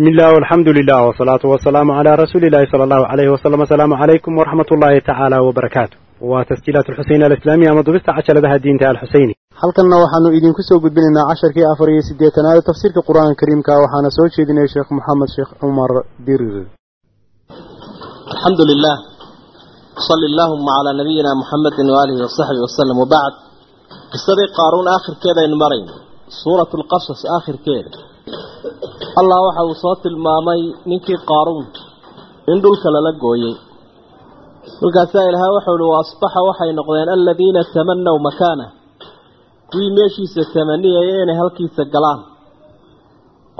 bismillaah alxamdu lilah wsalaatu wasalaamu calaa rasuuliillahi sala allahu alayhi wasalam asalaamu calaykum waraxmat ullaahi tacaala wbarakaatu waa tasjiilaat alxuseyn alislaamiya ama dubista cajaladaha diinta alxuseyni halkanna waxaanu idinku soo gudbinaynaa casharkii afar iyo siddeetanaad tafsiirka qur'aanka kariimka waxaana soo jeedinaya sheekh moxamed sheekh cumar dirir alxamdu lilah sali allahuma calaa nabiyina muxamedin waaalihi wasaxbihi wasalam wabacd qisadii qaaruun aakhirkeeda aynu marayno suurat lqasas aakhirkeeda allah waxa uu soo tilmaamay ninkii qaaruun in dhulka lala gooyey dhulkaasaa ilahay wuxuu uhi waasbaxa waxay noqdeen aladiina tamannaw makaana kuwii meeshiisa tamaniyaya inay halkiisa galaan.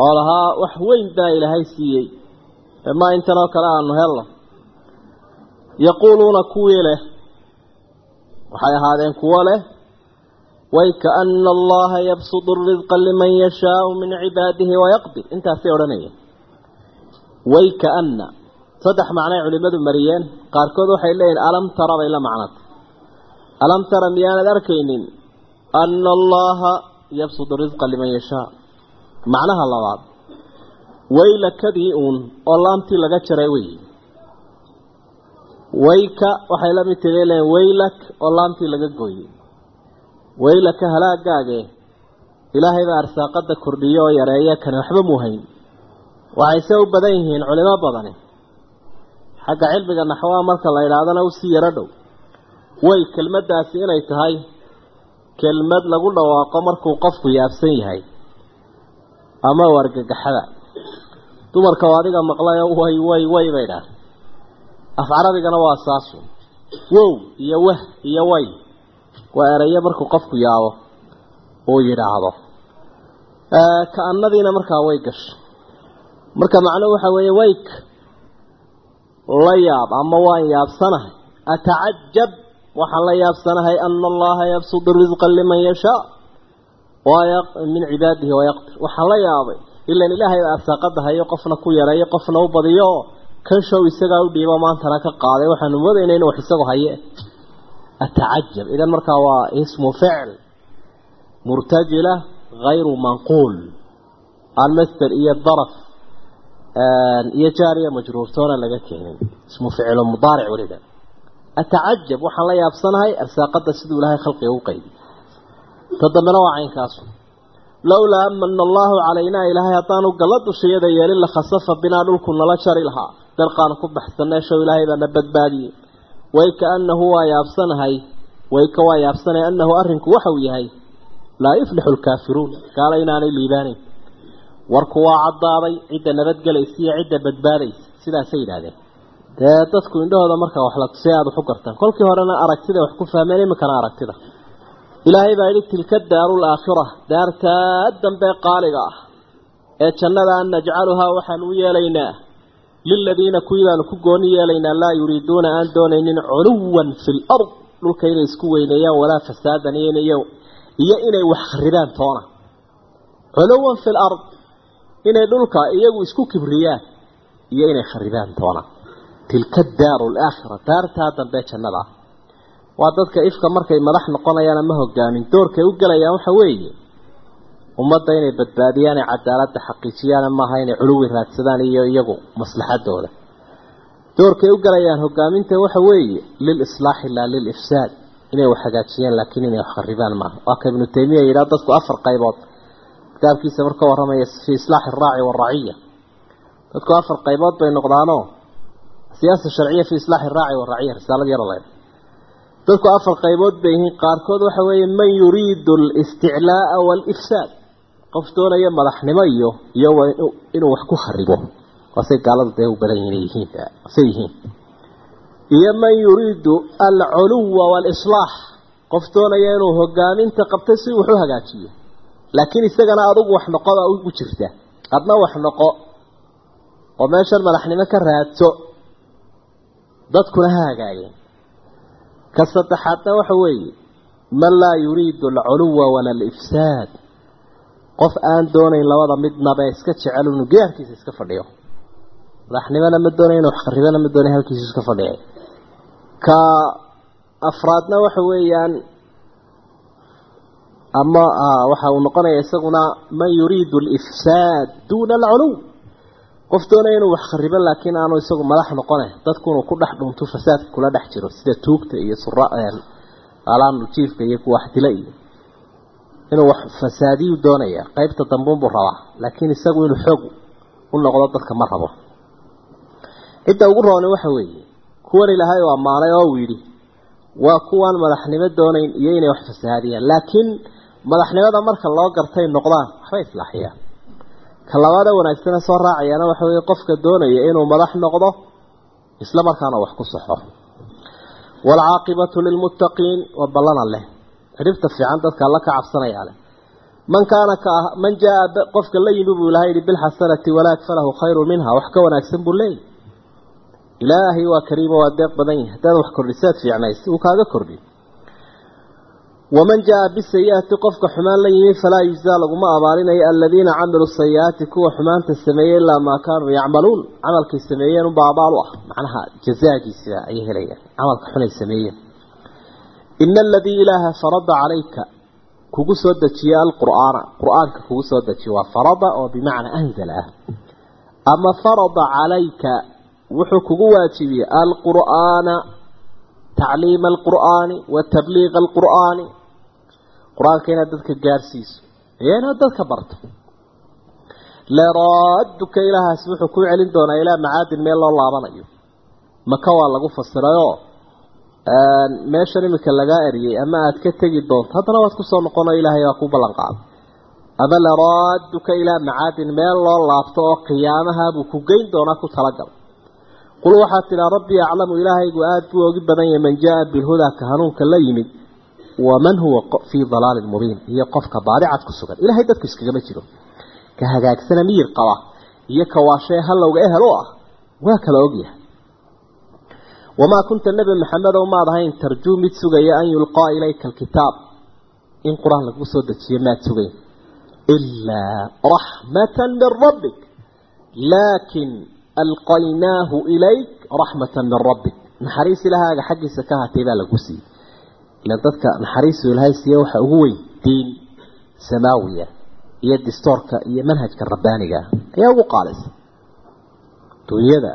Oo lahaa wax weyn baa ilaahay siiyey. Emaa intanoo kale aanu helno. Yaquuluuna kuwii leh waxay ahaadeen kuwo leh waykaana allaha yabsudu risqa liman yashaau min cibaadihi wayaqdir intaasay odhanayeen. Waykaana saddex macnay culimmadu mariyeen. Qaarkood waxay leeyihiin alam tara bay la macnata alam tara miyaanad arkaynin? Ana allaha yabsudu risqa liman yashaa macnaha labaad. Waylakadii uun oo laamtii laga jaray wey. Wayka waxay la mid tahay leen waylak oo laamtii laga gooyey waylaka halaagaage ilaahay baa arsaaqada kordhiyo oo yareeya kane waxba muu hayn. Waxayse u badan yihiin culimo badani xagga cilmiga naxwaha marka la yidhaahdana u sii yaro dhow. Way kelmaddaasi inay tahay kelmad lagu dhawaaqo markuu qofku yaabsan yahay. Ama wargagaxada. Dumarka oo adiga maqlayo way way way bay dhaah af carabigana waa saasu. Wow iyo wah iyo way waa erayo markuu qofku yaabo uu yidhaahdo. Ka-anadiina markaa way gasho. Marka macnuhu waxa weeye wayk la yaab ama waan yaabsanahay. Atacajab waxaan la yaabsanahay ana allaha yabsudu risqa liman yashaa. Min cibaadihi wayaqdir waxaan la yaabay ilan ilaahay baa arsaaqada hayo qofna ku yareeyo qofna u badiyo. Kan show isagaa u dhiibo maantana ka qaaday. Waxaanu moodayna in wax isagu haye atacajab idan markaa waa ismu ficl murtajila hayru manquul aan master iyo daraf iyo jaariya majruurtoona laga keenin ismu ficlo mudaaric weliba atacajab waxaan la yaabsanahay arsaaqada siduu ilaahay khalqiga u qaybi ta dambena waa caynkaasu lowlaa amana allahu calaynaa ilaahay haddaanu galla dushayada yeelin lakhasafa binaa dhulku nala jari lahaa dalqaan ku baxsanee show ilaahay baana badbaadiyey wayka annahu waa yaabsanahay wayka waa yaabsanay annahu arrinku waxa uu yahay laa yuflixu lkaafiruun gaala inaanay liibaanayn warku waa caddaaday cidda nabadgelaysa iyo cidda badbaadaysa sidaasay yidhaahdeen. Dee dadku indhahooda markaa wax la tusay aada waxu gartaan. Kolkii horena aragtida wax ku fahmeen iminkana aragtida. Ilaahay baa yidhi tilka daaru laakhira daartaa dambe qaaliga ah ee jannada an najcaluhaa waxaan u yeelaynaa liladiina kuwii baanu ku gooni yeelaynaa laa yuriiduuna aan doonaynin culuwan fi lard dhulka inay isku weyneeyaan walaa fasaadan iyo inay wax kharibaan toona culuwan fi lard inay dhulka iyagu isku kibriyaan iyo inay kharibaan toona tilka daaru laakhira daartaa dambe jannada waa dadka ifka markay madax noqonayaan ama hogaamin doorkay u gelayaan waxa weeye ummadda inay badbaadiyaan ee cadaaladda xaqiijiyaan maaha inay culuwi raadsadaan iyo iyagu maslaxadooda doorkay u galayaan hogaaminta waxa weeye lilislaaxi laa lilifsaad inay wax hagaajiyaan laakiin inay wax maaha. Waa ibnu taymiya yidhaha dadku afar qaybood. Kitaabkiisa marka warramaya fii islaaxi araaci waraciya dadku afar qaybood bay noqdaanoo siyaasa sharciya fii islaaxi araaci waraciya risaalad yaro leeda dadku afar qaybood bay yihiin. Qaarkood waxa weeye man yuriidu alisticlaaa waalifsaad qof doonaya madaxnimo iyo iyo inuu wax ku kharibo waasay gaaladu dee u badan yihiin say yihiin. Iyo man yuriidu alculuwa waalislaax qof doonaya inuu hogaaminta qabtay si wax hagaajiyo. Laakiin isagana adugu wax noqoda ugu jirta. Adna wax noqo oo meeshan madaxnimo ka raadso dadkuna ha hagaageen ka saddexaadna waxa weeye man laa yuriidu alculuwa wala alifsaad qof aan doonayn labada midnaba iska jecel inu geerkiisa iska fadhiyo. Madaxnimona ma doonay inu wax kharibana ma doonay halkiisa iska fadhiya ka afraadna waxa weeyaan ama waxa uu noqonaya isaguna man yuriidu alifsaad duuna alculuw. Qof doonaya inuu wax kharibo laakiin aanu isagu madax noqone dadku inuu ku dhex dhunto fasaadka kula dhex jiro sida tuugta iyo sura alaanu jiifka iyo kuwa iyo inuu wax fasaadiyu doonaya qaybta dambuunbuu rabaa laakiin isagu inuu xoog u noqdo dadka ma rabo. Cidda ugu rooni waxa weeye kuwan ilaahay oo ammaanay oo uu yidhi waa kuwaan madaxnimo doonayn iyo inay wax fasahaadiyaan laakiin madaxnimada marka loo gartay noqdaan waxbay islaaxiyaan. Ka labaada wanaagsane soo raacayaana waxa weeye qofka doonaya inuu madax noqdo isla markaana wax ku saxo. Waalcaaqibatu lilmuttaqiin waa ballana leh xidhibta fiican dadka alla ka cabsanayaa leh. Man kaana ka man jaa qofka la yimi buu ilahay yihi bilxasanati walaak falahu khayru minha wax ka wanaagsan buu leeyahy ilaahay waa kariimo waa deeq badan yahay haddaad wax kordhisaad fiicnaysa uu kaaga kordhi waman jaa bisayi'ati qofka xumaan la yimi falaa yujzaa laguma abaalinayo aladiina camiluu sayi'aati kuwa xumaanta sameeyey ilaa maa kaanuu yacmaluun camalkay sameeyeen unbaa abaal u ah macnaha jazaagiisa ayay helayaan camalka xunay sameeyeen ina aladii ilaaha farada calayka kugu soo dejiye alqur'aana qur'aanka kugu soo dejiye waa farada oo bimacnaa anzala ama farada calayka wuxuu kugu waajibiyey alqur'aana tacliima alqur'aani wa tabliiqa alqur'aani qur'aanka inaad dadka gaarsiiso iyo inaad dadka barto leraaduka ilaahaas wuxuu kuu celin doonaa meeshan iminka lagaa eriyey ama aad ka tegi doonto haddana waad ku soo noqono ilaahay waa ku ballan qaaday ama leraaduka ilaa macaadin meel loo laabto oo qiyaamaha buu ku geyn doonaa ku talagal. Qul waxaad tidhaa rabbii aclamu ilaahaygu aada buu ogi badan yahay man jaa bilhudaa ka hanuunka la yimid waman huwa fii dalaalin mubiin. Iyo qofka baadicad ku sugan. Ilahay dadku iskagama jiro. Ka hagaagsana miyir qaba iyo ka waashee halowga ehel u ah waa kala ogyahay wamaa kunta nebi maxamedow maad ahayn tarjuu mid sugaya an yulqaa ilayka alkitaab in qur'aan lagu soo dejiyo maad sugayn ilaa raxmatan min rabbik laakin alqaynaahu ilayk raxmatan min rabbik naxariis ilahaaga xaggiisa ka hatay baa lagu siiyey ila dadka naxariisu ilaahay siiye waxa ugu weyn diin samaawiya iyo distoorka iyo manhajka rabbaaniga ayaa ugu qaalisa dunyada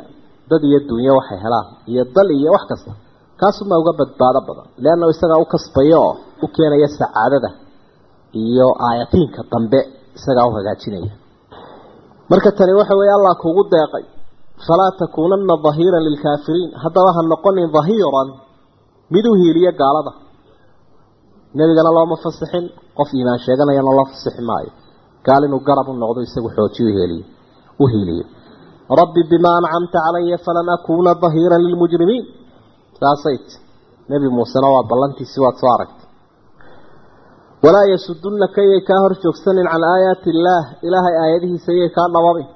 dad iyo dunyo waxay helaan iyo dal iyo wax kasta. Kaasumaa uga badbaado badan. Leanna isagaa u kasbaya u keenaya sacaadada iyo aayatiinka dambe isagaa u hagaajinaya. Marka tani waxa weeye allah kugu deeqay falaa takuunanna dahiiran lilkaafiriin haddaba ha noqonin dahiiran mid u hiiliya gaalada. Nebigana looma fasixin qof iimaan sheeganayana loo fasixi maayo. Gaal inuu garab u noqdo isagu xoojiyo heliyo u hiiliyo rabbi bimaa ancamta calaya falan akuuna dahiiran lilmujrimiin saasayt nebi muusena waa ballantiisi waad soo aragtay. Walaa yasudunaka yay kaa hor joogsanin can aayaati illaah. Ilaahay aayadihiisa yay kaa dhababin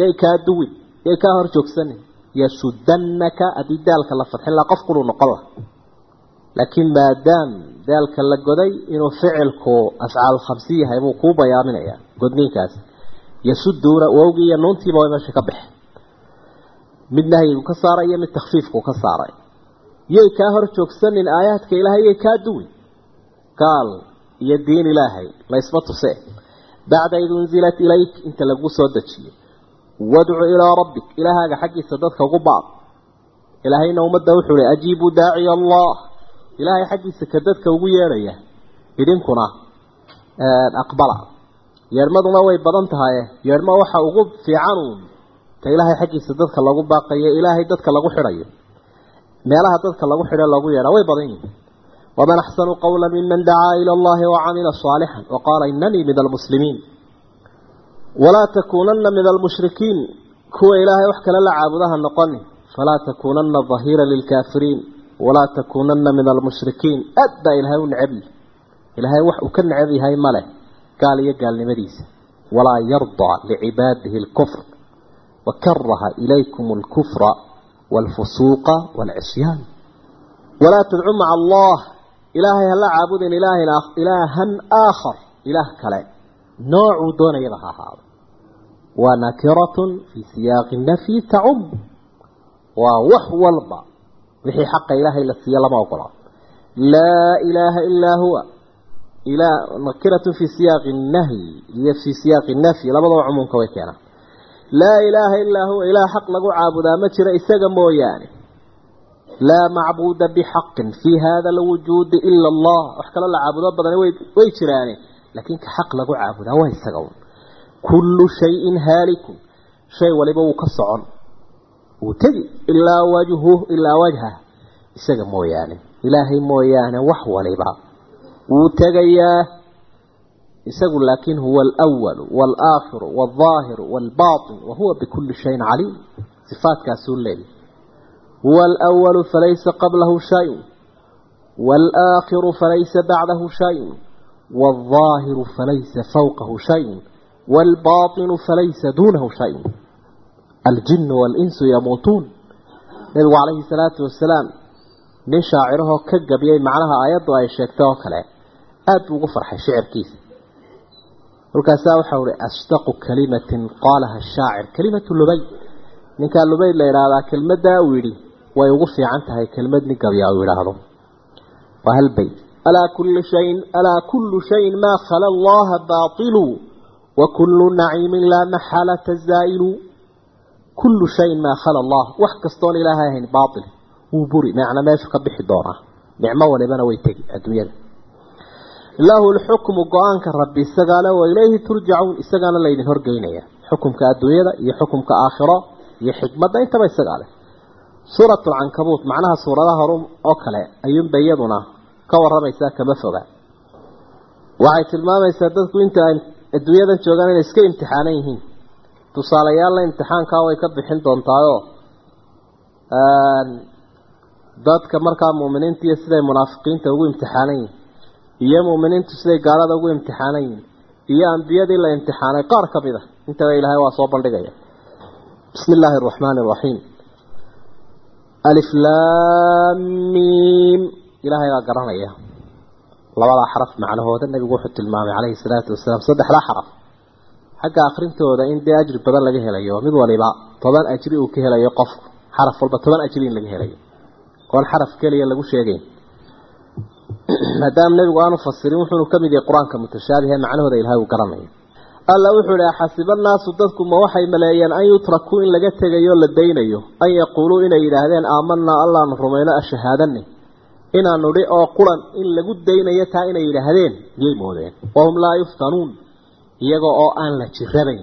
yay kaa duwin yay kaa hor joogsanin yasudanaka haddii daalka la fadxin laha qof kuluu noqon laha laakiin maadaam daalka la goday inuu ficilku afcaal khamsi yahay buu kuu bayaaminayaa godniinkaas yasuduuna wowgii iyo nuuntiiba way meesha ka baxe mid nahyigu ka saaray iyo mid takfiifku ka saaray. Yay kaa hor joogsanin aayaadka ilaahay yay kaa duwin. Gaal iyo diin ilaahay laysma tuse. Bacda id unzilat ilayk inta lagu soo dejiyo wadcu ilaa rabbik ilaahaaga xaggiisa dadka ugu baad ilaahayna ummadda wuxuu hi ajiibuu daaciya allah. Ilaahay xaggiisa ka dadka ugu yeedhaya idinkuna aqbala yeedhmaduna way badan tahay. Yeedhmo waxa ugu fiicanuun ta ilaahay xaggiisa dadka lagu baaqayo ilaahay dadka lagu xidhayo. Meelaha dadka lagu xidho lagu yeedhaa way badan yihiin waman axsanu qawla miman dacaa ila allahi wacamila saalixan waqaala inanii min almuslimiin walaa takuunana min almushrikiin kuwa ilaahay wax kale la caabudaha noqoni. Falaa takuunana dahiira lilkaafiriin walaa takuunana min almushrikiin aad baa ilaahay u necab ilaahay wax uu ka necab yahay maleh gaal iyo gaalnimadiisa. Walaa yardaa licibaadihi alkufr wakaraha ilaykum alkufra waalfusuuqa waalcisyaan walaa tadcu maca allah ilaahay hala caabudin ilaahan aakhar ilaah kale. Noocuu doonayaba ha ahaado. Waa nakiratun fii siyaaqi nafyi tacum waa wax walba wixii xaqa ilaahay la siiyo lama ogola. Laa ilaaha ilaa huwa nakiratun fii siyaaqi nahyi iyo fii siyaaqi nafyi labadaba cumuumka way keenaan. Laa ilaaha illaa huwa ilaah xaq lagu caabudaa ma jira isaga mooyaane. Laa macbuuda bixaqin fii hada alwujuudi ila allah. Wax kaloo la caabudo badani way jiraane laakiin ka xaq lagu caabudaa waa isaga un. Kullu shayin haalikun shay waliba wuu ka socon. Wuu tegi ilaa wajhu ilaa wajha isaga mooyaane ilaahay mooyaane wax waliba wuu tegayaa isagu laakiin huwa alwal waalakhiru waaldaahiru waalbaatin wahuwa bikulli shayin caliim. Sifaadkaasuu leeyahy huwa alwalu falaysa qablahu shayun waalakhiru falaysa bacdahu shayun waalظaahiru falaysa fawqahu shayun waalbaatinu falaysa duunahu shayun. Aljinu waalinsu yamuutuun. Nebigu calayhi salaatu wasalaam nin shaacirahoo ka gabiyey macnaha aayaddu ay sheegtay oo kale aada buu ugu farxay shicirkiisa. Kolkaasaa waxau ihi asdaqu kalimatin qaalaha shaacir kalimatu lubay. Ninkaa lubayd la idhaahdaa kelmaddaa uu yidhi way ugu fiican tahay kelmad nin gabiyaa uu yidhaahdo. Waa hal bayt. Alaa kulli shayin alaa kullu shayin maa khala allaha baailu wa kullu naciimin laa maxalata zaa'ilu. Kullu shayin maa khala allah wax kastoon ilaahay ahayn baail wuu buri macna meeshu ka bixi doonaa. Nicmo walibana way tegi adduunyada lahu lxukmu go'aanka rabbi isagaale wa ilayhi turjacuun isagaana laydin horgeynaya. Xukumka adduunyada iyo xukumka aakhiro iyo xikmadda intaba isagaa leh suurat lcankabuut macnaha suuradaha horu oo kale ayuunba iyaduna ka waramaysaa kama foga. Waxay tilmaamaysaa dadku inta ay adduunyadan joogaan inay iska imtixaanan yihiin. Tusaalayaalla imtixaankaa way ka bixin doontaayoo dadka markaa muuminiinta iyo siday munaafiqiinta ugu imtixaanan yihiin iyo muuminiintu siday gaalada ugu imtixaanan iyo ambiyadii la imtixaanay. Qaar ka mid a intaba ilaahay waa soo bandhigaya. Bismi illaahi araxmaani araxiim alif laamiim ilaahay baa garanaya. Labadaa xaraf macnahooda nebigu wuxuu tilmaamay calayhi salaatu wasalaam saddexdaa xaraf. Xagga akrintooda in dee ajri badan laga helayo mid waliba toban ajri uu ka helayo qofku xaraf walba toban ajri in laga helayo. Oon xaraf keliya lagu sheegayn maadaama nebigu aanu fasirin wuxuunu ka mid yahay qur'aanka mutashaabihe macnahooda ilahay uu garanayo alla wuxuu ihi xasiba naasu dadku ma waxay maleeyeen an yutrakuu in laga tegayo la daynayo an yaquuluu inay yidhaahdeen aamanaa allaanu rumayno ashahaadane inaanu dhi oo quran in lagu daynayo taa inay yidhaahdeen miyay moodeen. Wahum laa yuftanuun iyaga oo aan la jirabayn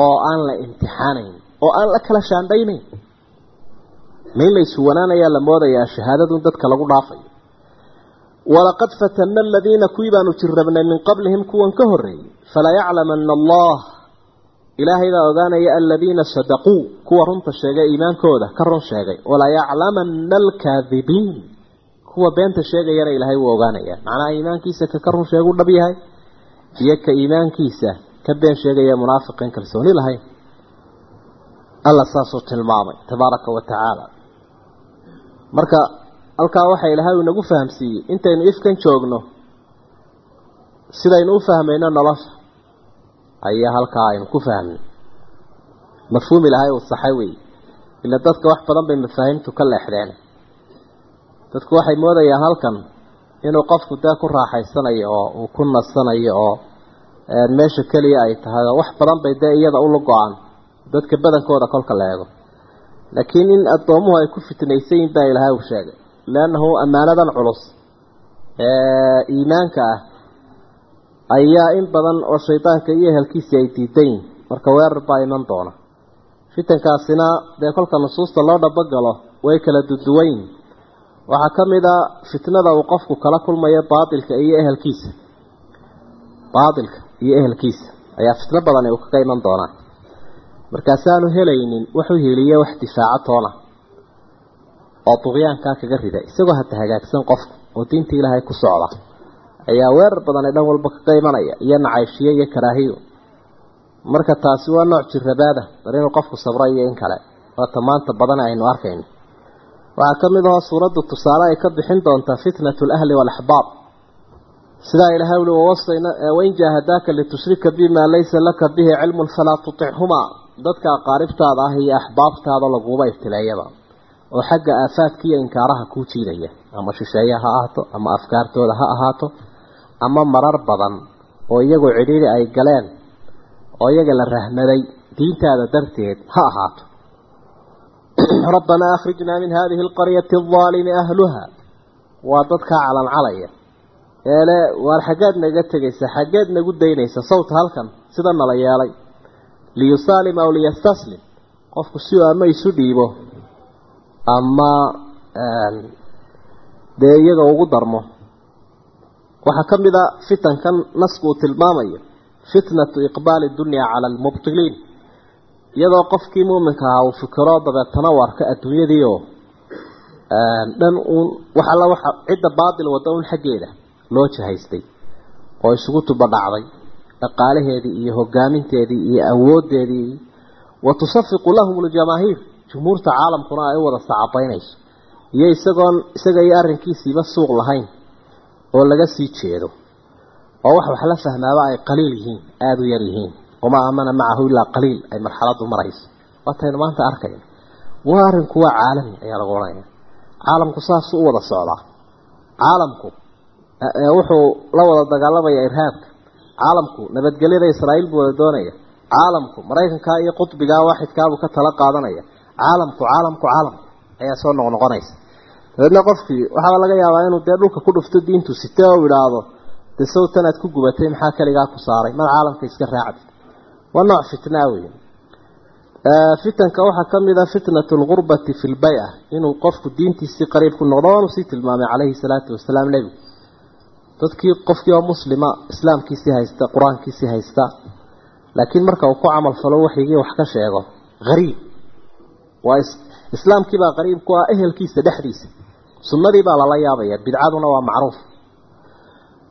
oo aan la imtixaanayn oo aan la kala shaandhaynayn. Ma in laysuwanaanayaa la moodayaa shahaadadun dadka lagu dhaafayo walaqad fatana aladiina kuwii baanu jirrabnay min qablihim kuwan ka horreeyey falayaclamana allah. Ilaahay baa ogaanaya aladiina sadaquu kuwa runta sheegay iimaankooda ka run sheegay. Walayaclamana alkaadibiin kuwa beenta sheegayana ilaahay wuu ogaanaya macnaha iimaankiisa ka ka run sheegu dhab yahay iyo ka iimaankiisa ka been sheegaya munaafiqin kalsooni lahayn alla saasuu tilmaamay tabaaraka wa tacaala. Marka halkaa waxaa ilaahay uu inagu fahamsiiyey. Intaynu ifkan joogno sidaynu u fahmayno nolosha ayaa halkaa aynu ku fahmnay mafhuum ilaahay uu saxay wey ila dadka wax badan bay mafaahiimtu ka leexdeen. Dadku waxay moodayaan halkan inuu qofku dee ku raaxaysanayo oo uu ku nasanayo oo meesha keliya ay tahay oo wax badan bay dee iyada ula go'aan dadka badankooda kolka la eego. Laakiin in addoomuhu ay ku fitnaysan yihiin baa ilaahay uu sheegay leannahu ammaanadan culus ee iimaanka ah ayaa in badan oo shaydaanka iyo ehelkiisii ay diidan yihiin marka weerar baa iman doona fitankaasina dee kolka nusuusta loo dhabagalo way kala duduwan yihiin waxaa ka mid a fitnada uu qofku kala kulmayo baatilka iyo ehelkiisa baatilka iyo ehelkiisa ayaa fitno badan uu kaga iman doonaa markaasaanu helaynin waxu heliye wax difaaco toona oo duqyaankaa kaga rida isagoo hata hagaagsan qofku oo diinta ilaahay ku socda ayaa weerar badan ee dhan walba kaga imanaya iyo nacayshiyo iyo karaahiyo. Marka taasi waa nooc jirabaada bar inuu qofku sabro iyo in kale waata maanta badan aynu arkayno. Waxaa ka mid ahoo suuraddu tusaale ay ka bixin doontaa fitnatu alahli waalaxbaab sidaa ilahay uli wawasayna wain jaahadaaka litushrika bimaa laysa laka bihi cilmun falaa tutichumaa dadka aqaaribtaada ah iyo axbaabtaada laguba ibtileeyaba oo xagga aafaadka iyo inkaaraha kuu jiidaya ama shisheeye ha ahaato ama afkaartooda ha ahaato ama marar badan oo iyagoo cidhiiri ay galeen oo iyaga la rahmaday diintaada darteed ha ahaato. Rabbanaa akhrijnaa min hadihi alqaryati aldaalimi ahluha. Waa dadkaa calancalaya eele waar xaggeed naga tegaysa xaggeed nagu daynaysa sawta halkan sida nala yeelay. Liyusaalim aw liyastaslim. Qofku si uu ama isu dhiibo ama dee iyaga ugu darmo. Waxaa ka mid a fitankan nasku uu tilmaamayo fitnatu iqbaali dunya cala almubtiliin. Iyadoo qofkii muuminka ahaa uu fikiro dabeetana u arka adduunyadii oo dhan uun wax alla cidda baatil wadda un xaggeeda loo jahaystay oo isugu tubadhacday dhaqaalaheedii iyo hogaaminteedii iyo awoodeedii. Wa tusafiqu lahum ljamaahiir jumhuurta caalamkuna ay wada sacabaynayso. Iyo isagoon isaga iyo arrinkiisiiba suuq lahayn oo laga sii jeedo. Oo wax wax la fahmaaba ay qaliil yihiin aada u yar yihiin. Wamaa aamana macahu ilaa qaliil ay marxaladu marayso. Waataynu maanta arkayna. Waa arrinku waa caalami ayaa lagu odhanaya caalamku saasuu u wada socdaa. Caalamku wuxuu la wada dagaalamaya irhaabka. Caalamku nabadgelyada israa'iil buu wada doonaya. Caalamku maraykankaa iyo qudbigaa waaxidkaabuu ka tala qaadanaya caalamku caalamku caalamku ayaa soo noqnoqonaysa dabeedna qofkii waxaaba laga yaabaa inuu dee dhulka ku dhufto diintu site oo idhaahdo dee sawtan aad ku gubatay maxaa keligaa ku saaray? Mad caalamka iska raacdi. Waa nooc fitnaa wey fitanka waxaa ka mid a fitnatu lgurbati fi lbay-a inuu qofku diintiisii qariib ku noqdo waanu sii tilmaamay calayhi salaatu wasalaam nebigu dadkii qofkii oo muslima islaamkiisii haysta qur'aankiisii haysta laakiin marka uu ku camal falo waxyigii wax ka sheego hariib waa islaamkii baa qariib ku ah ehelkiisa dhexdiisa. Sunnadii baa lala yaabaya bidcaduna waa macruuf.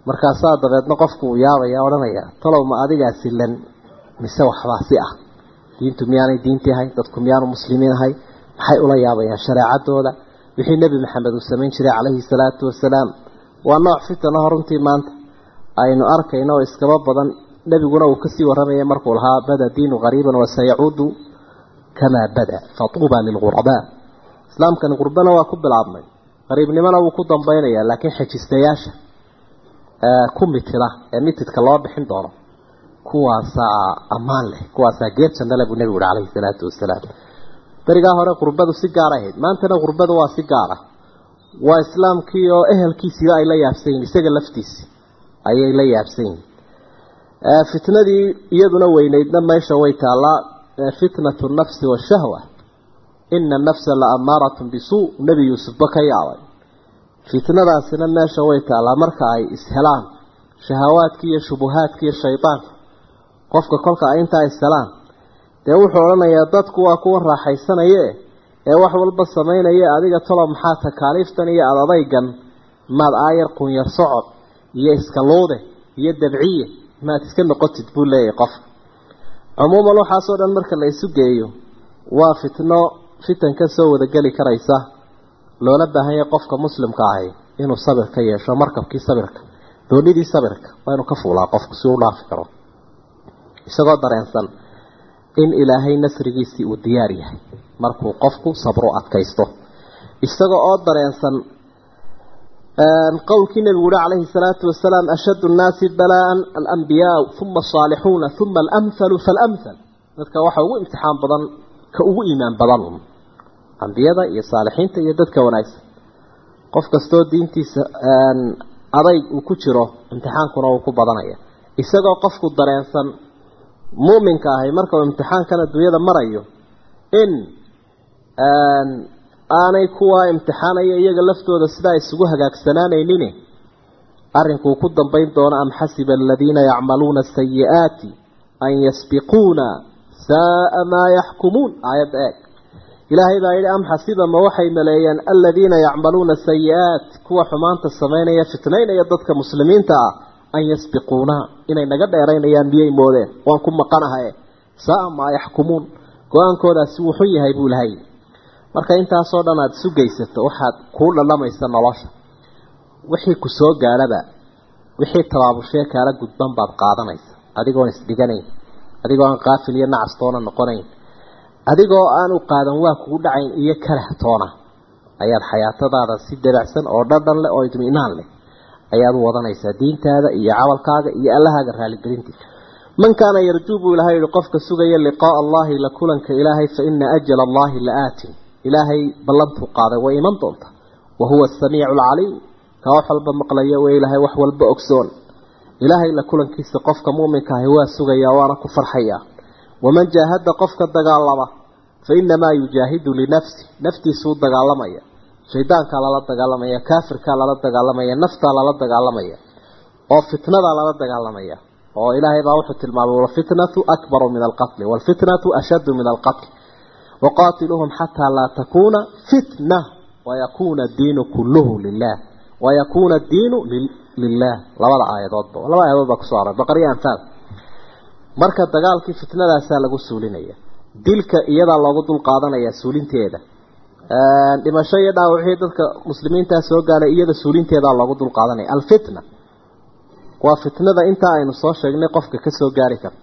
Markaasaa dabeedna qofku uu yaabaya odhanaya talow ma adigaa silan mise waxbaa si ah? Diintu miyaanay diintii ahay dadku miyaanu muslimiin ahay? Maxay ula yaabayaan shareecadooda? Wixii nebi maxamed uu samayn jiray calayhi salaatu wasalaam. Waa nooc fitanaho runtii maanta. Aynu arkayno iskaba badan nebiguna uu ka sii warramaya kamaa bada fatuuba lilghurabaa islaamkani qurbana waa ku bilaabmay qariibnimona wuu ku dambaynayaa laakiin xejistayaasha ku mitida ee mitidka loo bixin doono kuwaasaa ammaan leh kuwaasaa geer jannale buu nebigu uhi calayhi salaatu wasalaam berigaa hore qurbadu si gaar ahayd maantana qurbadu waa si gaara waa islaamkii oo ehelkiisiiba ay la yaabsan yihiin isaga laftiisi ayay la yaabsan yihiin fitnadii iyaduna weyneydna meesha way taallaa fitnatu nafsi washahwa ina nafsa la amaaratun bisuu nebi yuusufba ka yaabay. Fitnadaasina meesha way taallaa marka ay ishelaan shahawaadkii iyo shubuhaadkii iyo shaydaanka qofka kolka ay intaa ishelaan dee wuxuu odhanayaa dadku waa kuwa raaxaysanaye ee wax walba samaynaya adiga talo maxaa takaaliiftan iyo ad adaygan maad aayar qunyar socod iyo iskaluude iyo dabciye maad iska noqotid buu leeyahay qofka cumuuman waxaasoo dhan marka la isu geeyo waa fitno fitan ka soo wadageli karaysa. Loola baahan yahay qofka muslimka ahi inuu sabir ka yeesho markabkii sabirka doonidii sabirka waa inuu ka fuulaa qofku si u dhaafi karo. Isagoo dareensan in ilaahay nasrigiisii uu diyaar yahay markuu qofku sabro adkaysto. Isaga oo dareensan qowlkii nebigu uhi calayhi salaatu wasalaam ashaddu nnaasi balaa'an alambiyaau uma asaalixuuna uma alamhalu faalamhal dadka waxa ugu imtixaan badan ka ugu iimaan badan ambiyada iyo saalixiinta iyo dadka wanaagsan. Qof kastoo diintiisa adayg uu ku jiro imtixaankuna uu ku badanaya. Isagoo qofku dareensan muuminka ahay marka uu imtixaankan adduunyada marayo in aanay kuwaa imtixaanaya iyaga laftooda sidaa isugu hagaagsanaanaynin arrinkuu ku dambayn doono am xasiba aladiina yacmaluuna asayi'aati an yasbiquuna saaa maa yaxkumuun? Aayadda eeg. Ilaahay baa yidhi am xasiba ma waxay maleeyeen aladiina yacmaluuna sayi-aat kuwa xumaanta samaynaya fitnaynaya dadka muslimiinta ah an yasbiquuna inay naga dheeraynayaan miyay moodeen? Waan ku maqanahaye saaa maa yaxkumuun. Go'aankoodaasi wuxun yahay buu lahay marka intaasoo dhan aada isu geysato waxaad kuu dhalamaysa nolosha. Wixii ku soo gaadhaba wixii tabaabushee kaala gudban baad qaadanaysa. Adigoon isdhiganayn adigoo aan qaafil iyo nacastoona noqonayn adigoo aan u qaadan waa kugu dhacayn iyo kalahtoona ayaad xayaatadaada si dabacsan oo dhadhan leh oo idminaan leh ayaad u wadanaysaa diintaada iyo camalkaaga iyo allahaaga raaligelintiisa. Man kaana yarjuu buu ilahay yihi qofka sugaya liqaaa allahi la kulanka ilaahay fa ina ajala allahi la aatin ilaahay ballantuu qaaday way iman doonta wa huwa asamiicu alcaliim kaa wax walba maqlaya way ilaahay wax walba ogsoon. Ilaahay la kulankiisa qofka mu'minka ahi waa sugayaa waana ku farxayaa waman jaahada qofka dagaalama fa inamaa yujaahidu linafsi. Naftiisuu dagaalamaya. Shaydaankaa lala dagaalamaya kaafirkaa lala dagaalamaya naftaa lala dagaalamaya oo fitnadaa lala dagaalamaya. Oo ilaahay baa wuxuu tilmaamay walfitnatu akbaru min alqatli walfitnatu ashaddu min alqatl waqaatiluuhum xataa laa takuuna fitna wayakuuna diinu kulluhu lilah wayakuuna diinu lilah labada aayadoodba laba aayadood baa ku soo aray baqariya anfaal marka dagaalkii fitnadaasaa lagu suulinaya dilka iyadaa loogu dul qaadanaya suulinteeda dhimasho iyo dhaawacii dadka muslimiintaa soo gaalay iyada suulinteedaa loogu dul qaadanaya alfitna waa fitnada intaa aynu soo sheegnay qofka ka soo gaari karta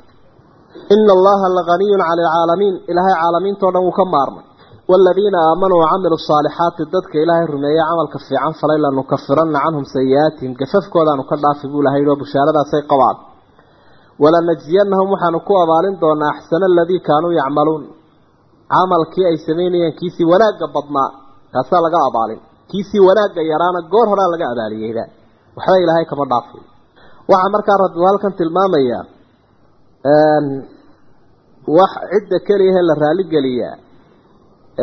ina allaha laganiyun cala alcaalamiin ilaahay caalamiintao dhan wuu ka maarmay. waaladiina aamanuu wacamiluu saalixaati dadka ilaahay rumeeyey camalka fiican falay lanukafiranna canhum sayi-aatihim. Gafafkoodaanu ka dhaafi buu ilahay oo bushaaradaasay qabaan walanajziyanahum waxaanu ku abaalin doonaa axsana aladii kaanuu yacmaluun camalkii ay samaynayeen kiisii wanaagga badnaa kaasaa laga abaalin. Kiisii wanaagga yaraana goor horaa laga abaaliyeyda waxba ilaahay kama dhaafay waxaa markaa rabbi halkan tilmaamayaa wax cidda keliyahe la raaligeliyaa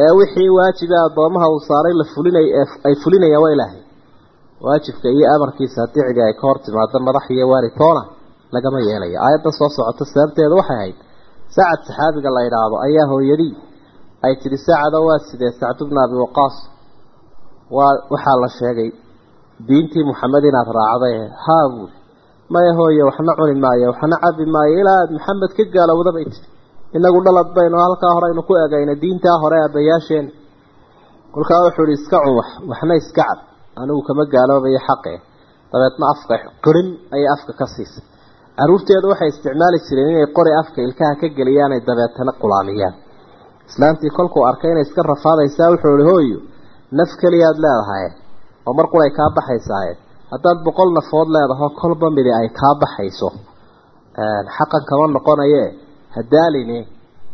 ee wixii waajiba addoomaha uu saaray la fulinay ay fulinayaan waa ilaahay. Waajibka iyo amarkiisa haddii cidi ay ka hor timaado madax iyo waaritoona lagama yeelayo. Aayadda soo socota sababteeda waxay ahayd sacad saxaabiga la yidhaahdo ayaa hooyadii. Ay tidhi sacado waa sidee? Sacdu bna abi waqaas. Waa waxaa la sheegay diintii maxamed inaad raacday haa buuli maya hooye waxna cuni maayo waxna cabi maayo. Ilaa aada maxamed ka gaalowda bay tiri inagu dhalad baynu halkaa hore aynu ku egayna diintaa hore aabbayaasheen kolkaa wuxuu ihi iska cun wax waxna iska cab. Anigu kama gaaloobayo xaqe. Dabeedna afka qirin ayay afka ka siisay. Caruurteedu waxay isticmaali jireen inay qori afka ilkaha ka geliyaanay dabeetana qulaamiyaan. Islaantii kolkuu arkay inay iska rafaadaysaa wuxuu ihi hooyo naf keliyaad leedahay oo mar quray kaa baxaysaaye haddaad boqol nafood leedaho kolba midi ay kaa baxayso. Xaqan kama noqonaye hadaaline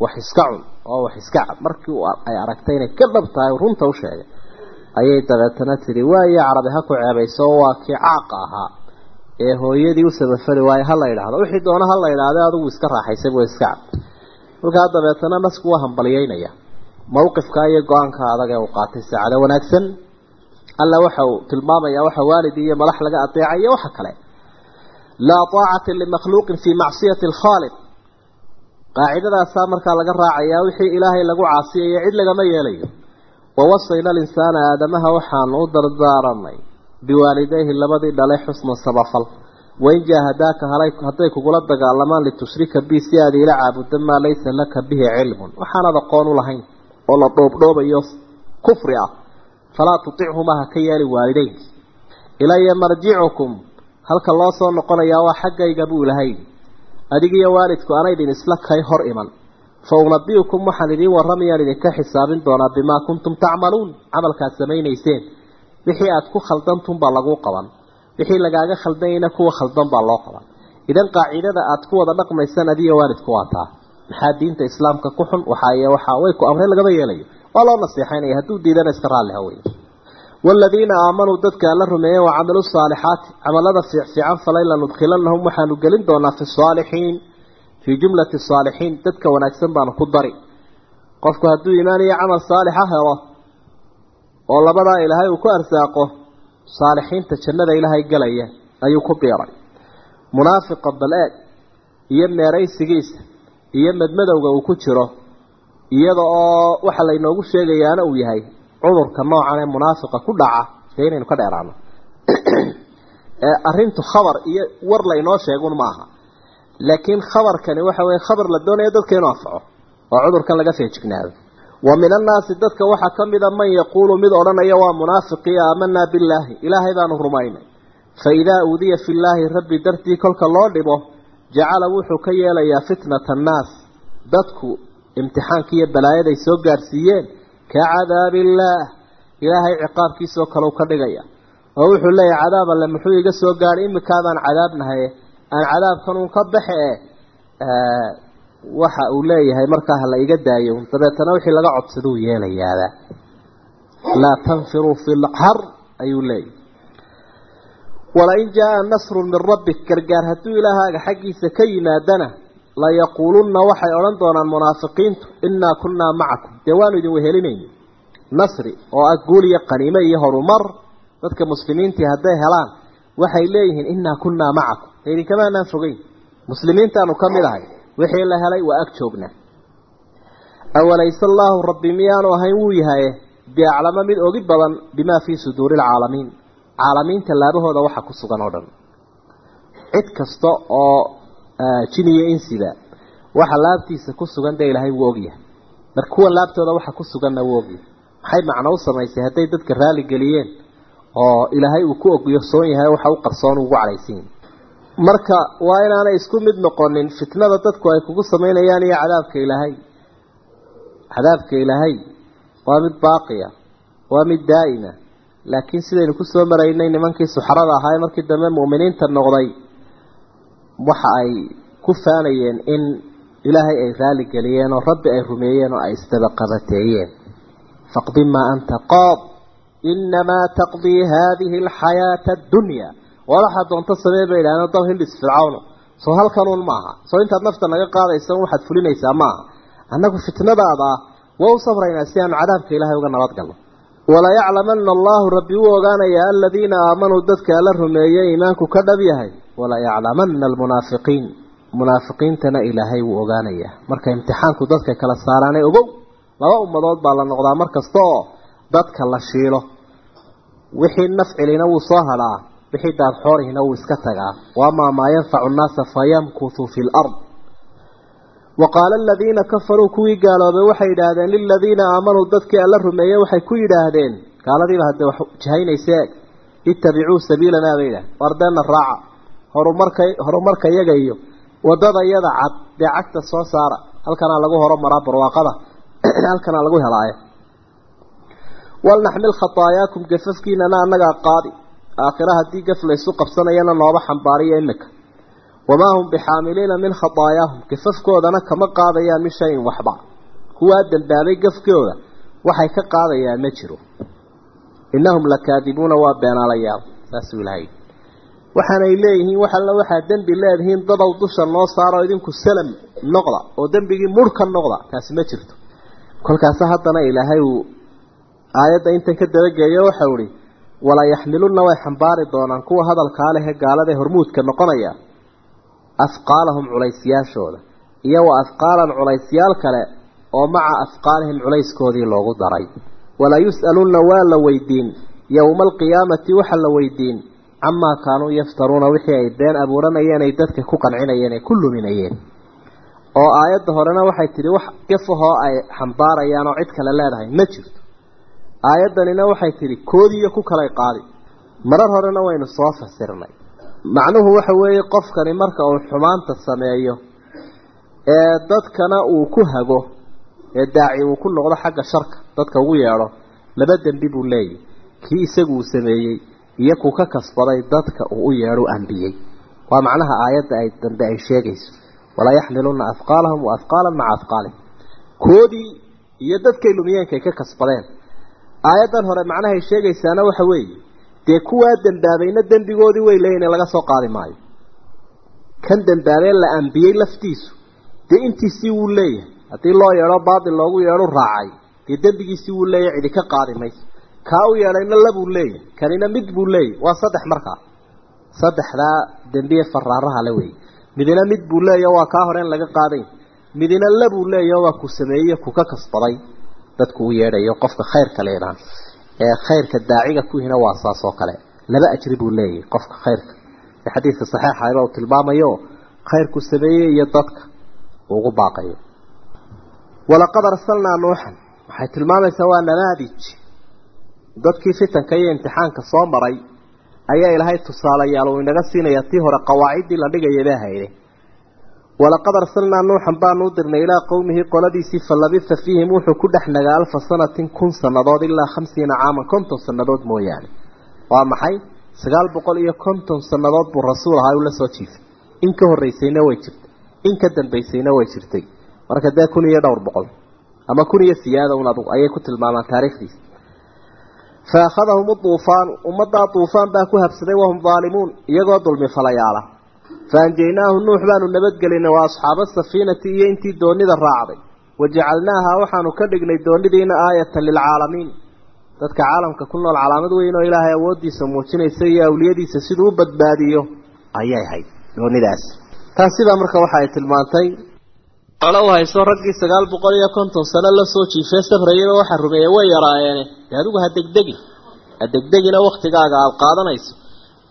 wax iska cun oo wax iska cab. Markii ay aragtay inay ka dhab tahay runta u sheegay. Ayay dabeetana tidhi waayo carabi ha ku ceebayso waa kii caaqa ahaa ee hooyadii u samafali waayo ha la yidhaahdo. Wixii doona ha la yidhaahdo adigu iska raaxaysay buu iska cab. Kolkaa dabeetana nasku waa hambalyeynaya mawqifka iyo go'aanka adag ee uu qaatay saacado wanaagsan alla waxa uu tilmaamayaa waxa waalid iyo madax laga adeecayo waxa kale. Laa taacata limakhluuqin fii macsiyati alkhaaliq qaacidadaasaa markaa laga raacayaa wixii ilaahay lagu caasiyayo cid lagama yeelayo. Wawasayna alinsaana aadamaha waxaanu u dardaaranay biwaalidayhi labadii dhalay xusna sabafal. Wain jaahadaaka hadday kugula dagaalamaan litushrika bi si aad ila caabudda maa laysa laka bihi cilmun. Waxaanad aqoon u lahayn oo la dhoobdhoobayo kufri ah falaa tutichumaa ha ka yeeli waalideynki ilaya marjicukum halka loo soo noqonayaa waa xaggayga buu ilahay adigiyo waalidku anaydin isla kay hor iman. Fa unabiukum waxaan idiin warramayaan idinka xisaabin doonaa bimaa kuntum tacmaluun camalkaad samaynayseen. Wixii aad ku khaldantum baa laguu qaban. Wixii lagaaga khaldanyayna kuwa khaldan baa loo qaban. Idan qaacidada aad ku wada dhaqmaysaan adiyo waalidku waa taa. Maxaa diinta islaamka ku xun? Waxaa way ku amreen lagama yeelayo waa loo naseexaynaya hadduu diidana iska raalli hawey waaladiina aamanuu dadka alla rumeeyeen wa camiluu saalixaati camalada fiicfiican falay lanudkhilanahum waxaanu gelin doonaa fi saalixiin fii jumlati saalixiin dadka wanaagsan baanu ku dari. Qofku hadduu iimaan iyo camal saalixa helo oo labadaa ilaahay uu ku arsaaqo saalixiinta jannada ilaahay galaya ayuu ku biiray munaafiqa bal-eeg iyo iyada oo waxa laynoogu sheegayaana uu yahay cudurka noocan ee munaafiqa ku dhaca dee inaynu ka dheeraano. Arrintu khabar iyo war laynoo sheegun maaha laakiin khabarkani waxa weye khabar la doonayo dadka inuu anfaco oo cudurkan laga feejignaado wa min annaasi dadka waxaa ka mida man yaquulu mid odhanaya waa munaafiqii aamanaa billaahi. Ilaahay baanu rumaynay. Fa idaa uudiya fillaahi rabbi dartii kolka loo dhibo jacala wuxuu ka yeelayaa fitnata annaas. Dadku imtixaanki iyo balaayaday soo gaadhsiiyeen ka cadaabi illaah ilaahay ciqaabkiisoo kale ka dhigaya. Oo wuxuu leeyahay cadaab alle muxuu iga soo gaadhay imikaadaan cadaabnahay aan cadaabkan uun ka baxe e waxa uu leeyahay markaa hala iga daayo dabeetana wixii laga codsaduu yeelayaaba laa tanfiruu fi lxar ayuu leeyahay. Walain jaa nasrun min rabbik gargaar hadduu ilaahaaga xaggiisa ka yimaadana layaquulunna waxay odhan doonaan munaafiqiintu innaa kunnaa macakum. Dee waanu idin wehelinayna nasri oo ah guul iyo qaniime iyo horumar dadka muslimiintii hadday helaan waxay leeyihiin innaa kunnaa macakum. Idinkamaanaan fogeyn. Muslimiintaanu ka mid ahay wixii la helay waa ag joognaa awalayse allaahu rabbi miyaanu ahayn wuu yahaye biaclama mid ogi badan bimaa fii suduuri alcaalamiin caalamiinta laabahooda waxa ku sugan oo dhan. Cid kasta oo jin iyo insiba waxa laabtiisa ku sugan dee ilaahay wuu ogyahay mar kuwa laabtooda waxa ku suganna wuu ogyahay maxay macno u samaysay hadday dadka raali geliyeen oo ilaahay uu ku ogyosoon yahay waxa u qarsoon ugu yahay marka waa inaanay isku mid noqonin fitnada dadku ay kugu samaynayaan iyo cadaabka ilaahay. Cadaabka ilaahay waa mid baaqiya waa mid daa'ima. Laakiin sidaynu ku soo maraynay nimankii suxarada ahaa ee markii dambe mu'miniinta noqday waxa ay ku faanayeen in ilaahay ay raali geliyeen oo rabbi ay rumeeyeen oo ay isdabaqabateeyeen. Faqdi maa anta qaad inamaa taqdii haadihi alxayaata addunya. Waa waxaad doonto samee bay idhahdeen dab hindhis fircawno soo halkanuun maaha. Soo intaad nafta naga qaadaysa waxaad fulinaysaa maaha. Annagu fitnadaada ah waa u sabraynaa si aanu cadaabka ilaahay uga nabadgalno walayaclamana allahu rabbi wuu ogaanayaa aladiina aamanuu dadka ala rumeeyey iimaanku ka dhab yahay walayaclamana almunaafiqiin. Munaafiqiintana ilaahay wuu ogaanayaa marka imtixaanku dadka kala saaraane ogow laba ummadood baa la noqdaa mar kasta oo dadka la shiilo. Wixii nafcilina wuu soo hadhaa wixii daadxoorihina wuu iska tagaa. Waamaa maa yanfacu nnaasa fayamkuthu fi lard waqaala aladiina kafaruu kuwii gaaloobay waxay yidhaahdeen liladiina aamanuu dadkii alla rumeeyey waxay ku yidhaahdeen. Gaaladiiba haddee wax jihaynayse eg. Ittabicuu sabiilanaa bay yidhahdeen. Wardeena raaca horumarka horumarka iyaga iyo waddada iyada cad dee cagta soo saara. Halkanaa lagu horumaraa barwaaqada. Halkanaa lagu helaayo. Walnaxmil khataayaakum gafafkiinana annagaa qaadi. Aakhira haddii gaf laysu qabsanayana nooba xambaariyo imika wamaa hum bixaamiliina min khataayaahum gafafkoodana kama qaadayaan min shayin waxba. Kuwaa dambaabay gafkooda waxay ka qaadayaan ma jiro. Innahum lakaadibuuna waa beenaalayaal. Saasuu ilahay waxaanay leeyihiin wax alla waxaad dembi leedihiin dadow dusha noo saaro idinku salam noqda oo dembigii murh ka noqda taasi ma jirto. Kolkaasa haddana ilaahay uu aayadda intan ka dabageeyo waxau ihi wala yaxmilunna way xambaari doonaan kuwa hadalkaa lehe gaaladae hormuudka noqonaya afqaalahum culaysyaashooda iyo wa afqaalan culaysyaal kale oo maca afqaalihim culayskoodii loogu daray. Wala yus'alunna waa la weydiin yowma alqiyaamati waxa la weydiin camaa kaanuu yaftaruuna wixii ay been abuuranayeen ay dadka ku qancinayeen ay ku luminayeen oo aayadda horena waxay tidhi wax gafahoo ay xambaarayaan oo cid kale leedahay ma jirto aayaddanina waxay tidhi koodiiyo ku kalay qaadi marar horena waynu soo fasirnay macnuhu waxa weeye qofkani marka uu xumaanta sameeyo ee dadkana uu ku hago ee daaci uu ku noqdo xagga sharka dadka ugu yeedho laba dembi buu leeyahy kii isagu uu sameeyey iyo kuu ka kasbaday dadka uu u yeedho ambiyey waa macnaha aayadda ay dambe ay sheegayso. Walaa yaxmiluna afqaalahum wa afqaalan maca afqaalihim koodii iyo dadkay lumiyeenkay ka kasbadeen. Aayaddan hore macnahay sheegaysaana waxa weeye dee kuwaa dembaabayna dembigoodii way leeyihiin laga soo qaadi maayo. Kan dembaabee la ambiyey laftiisu dee intiisii wuu leeyahay. Haddii loo yeedho baatil loogu yeedho raacay dee dembigiisii wuu leeyahay cidi ka qaadi mayso kaa u yeedhayna labuu leeyahay kanina mid buu leeyahay waa saddex markaa saddexdaa dembiye faraaraha le wey midina mid buu leeyaho waa kaa hore in laga qaadayn midina labuu leeyaho waa ku sameeyey ku ka kasbaday. Dadku u yeedhayo qofka khayrka leedaan ee khayrka daaciga kuhina waa saas oo kale. Laba ajri buu leeyahay qofka khayrka. Ee xadiidka saxiixa uu tilmaamayo khayrku sameeyey iyo dadka ugu baaqayo. Walaqad arsalnaa nuuxan. Waxay tilmaamaysaa waa namaadij dadkii fitanka iyo imtixaanka soo maray ayaa ilaahay tusaalayaal uu inaga siinaya tii hore qawaaciddii la dhigaya baa hayde walaqad arsalnaa nuuxan baanu u dirnay ilaa qowmihi qoladiisii fa labitha fiihim wuxuu ku dhex nagaa alfa sanatin kun sannadood ilaa khamsiina caaman konton sannadood mooyaane. Waa maxay? Sagaal boqol iyo konton sannadood buu rasuul ahaa uu soo jiifay. In ka horreysayna way jirta in ka dambaysayna way jirtay. Marka dee kun iyo dhowr boqol ama kun iyo siyaada un adugu ayay ku tilmaamaan taariikhdiisa fa akhadahum uduufaanu ummaddaa duufaan baa ku habsaday wahum daalimuun iyagoo dulmi falayaala fa anjaynaahu nuux baanu nabadgelinay wa asxaaba safiinati iyo intii doonida raacday wajacalnaaha waxaanu ka dhignay doonidiina aayatan lilcaalamiin dadka caalamka ku nool calaamad weyn oo ilaahay awooddiisa muujinaysa iyo awliyadiisa siduu u badbaadiyo ayay ahayd ala u hayso raggii sagaal boqol iyo konton sano la soo jiifee safrayaba waxaa rumeeyey way yaraayeene dee adigu ha degdegin ha degdegina waktigaaga aada qaadanayso.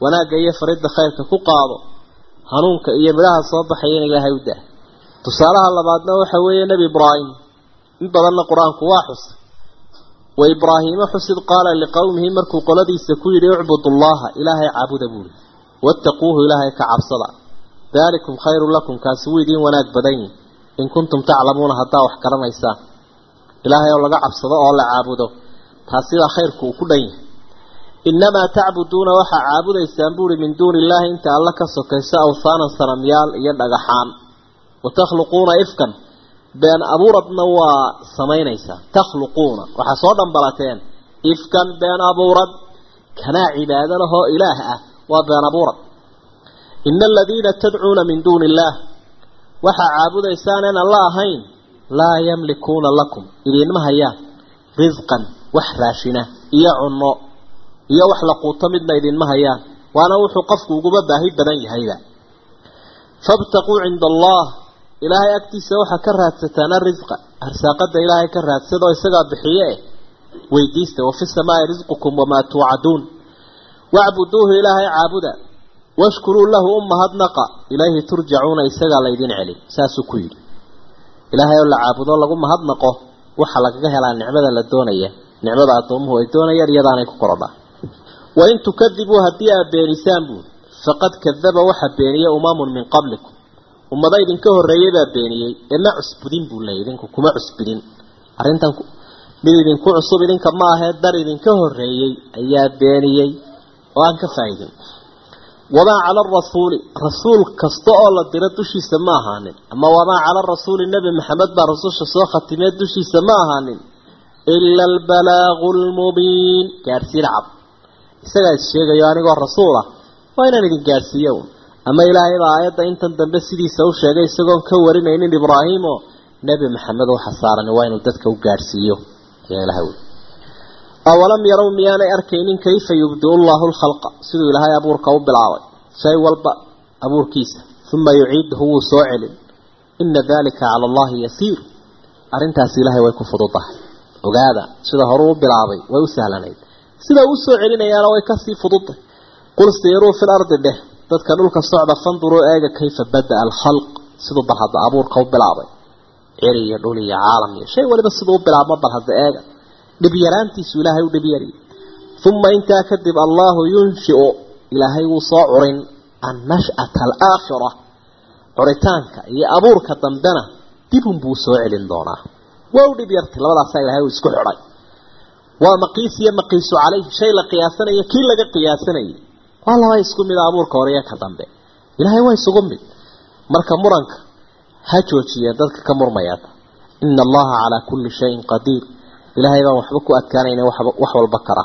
Wanaagga iyo faridda khayrka ku qaado hanuunka iyo midhaha soo baxaya in ilaahay u dah tusaalaha labaadna waxa weeye nebi ibraahim. In badanna qur'aanku waa xusay wa ibraahiima xusid qaala liqowmihi markuu qoladiisa ku yidhi ucbudu llaha ilaahay caabuda buuri wattaquuhu ilaahay ka cabsada. Daalikum khayrun lakum kaasi wuu idiin wanaag badan yihi in kuntum taclamuuna haddaa wax garanaysaan ilaahay oo laga cabsado oo la caabudo taasidaa khayrku uu ku dhan yahay. Innamaa tacbuduuna waxaa caabudaysaan buuri min duuni illaahi inta alla ka sokayso awhaanan sanamyaal iyo dhagaxaan. Wa takhluquuna ifkan been abuuradna waa samaynaysaa. Takhluquuna waxaa soo dhambalateen ifkan been abuurad kanaa cibaado lahoo ilaah ah waa been abuurad. Ina aladiina tadcuuna min duuni illaah waxaa caabudaysaan en alla ahayn laa yamlikuuna lakum. Idiinma hayaan risqan wax raashina iyo cunno iyo wax la quuto midna idinma hayaan waana wuxuu qofku uguba baahi badan yahayba. Fabtaquu cinda allah ilaahay agtiisa waxaa ka raadsataan arisqa arsaaqada ilaahay ka raadsada oo isagaa bixiye eh weydiista wafi samaai risqukum wamaa tuucaduun. Wacbuduuhu ilaahay caabuda washkuruu lahu u mahadnaqa ilayhi turjacuuna isagaa laydin celin saasuu ku yidhi. Ilaahay oo la caabudo lagu mahadnaqo waxa lagaga helaa nicmada la doonaya. Nicmada addoomuhu ay doonayaan iyadaanay ku korodhaa wain tukadibuu haddii aad beenisaan buuri faqad kadaba waxa beeniyey umamun min qablikum. Ummado idinka horreeyey baa beeniyey ee ma cusbudin buu leeyay idinku kuma cusbudin. Arrintan mid idinku cusub idinka ma ahee dar idinka horreeyey ayaa beeniyey. Oo aan ka faa'iidin wamaa cala arasuuli rasuul kasta oo la diro dushiisa ma ahaanin. Ama wamaa cala arasuuli nebi maxamed baa rasusha soo khatimee dushiisa ma ahaanin. Ila albalaagu lmubiin gaadhsiin cad isagaa is sheegayo anigoo rasuul ah waa inaan idin gaadhsiiyo un. Ama ilaahay baa aayadda intan dambe sidiisa u sheegay isagoon ka warinaynin ibraahim oo nebi maxamed waxa saaran waa inuu dadka u gaadhsiiyo ayaa ilahay ui awalam yarow miyaanay arkaynin kayfa yubdiu llahu lkhalqa siduu ilaahay abuurka u bilaabay shay walba abuurkiisa uma yuciiduhu wuu soo celin ina dalika cala allahi yasiir arrintaasi ilaahay way ku fududahay ogaada sida horuu u bilaabay way u sahlanayd sida uu soo celinayaana way ka sii fududay qul siiruu fi lardi dheh dadka dhulka socda fanduruu eega kayfa bada-a alkhalq siduu bal hadda abuurka u bilaabay ciri iyo dhul iyo caalam iyo shay waliba siduu u bilaabma bal hadda eega dhibyaraantiisu ilaahay u dhibyariy uma intaa kadib allahu yunshiu ilaahay wuu soo curin annash'ata alaakhira curitaanka iyo abuurka dambena dibun buu soo celin doonaa. Waa u dhibyartay labadaasaa ilahay uu isku xidhay. Waa maqiis iyo maqiisu caleyh shay la qiyaasanayo kii laga qiyaasanayay waa laba isku mida abuurka hore iyo ka dambe. Ilaahay waa isugu mid. Marka muranka ha joojiyeen dadka ka murmayaata ina allaha calaa kulli shayin qadiir ilaahay baan waxba ku adkaanayna wax walba kara.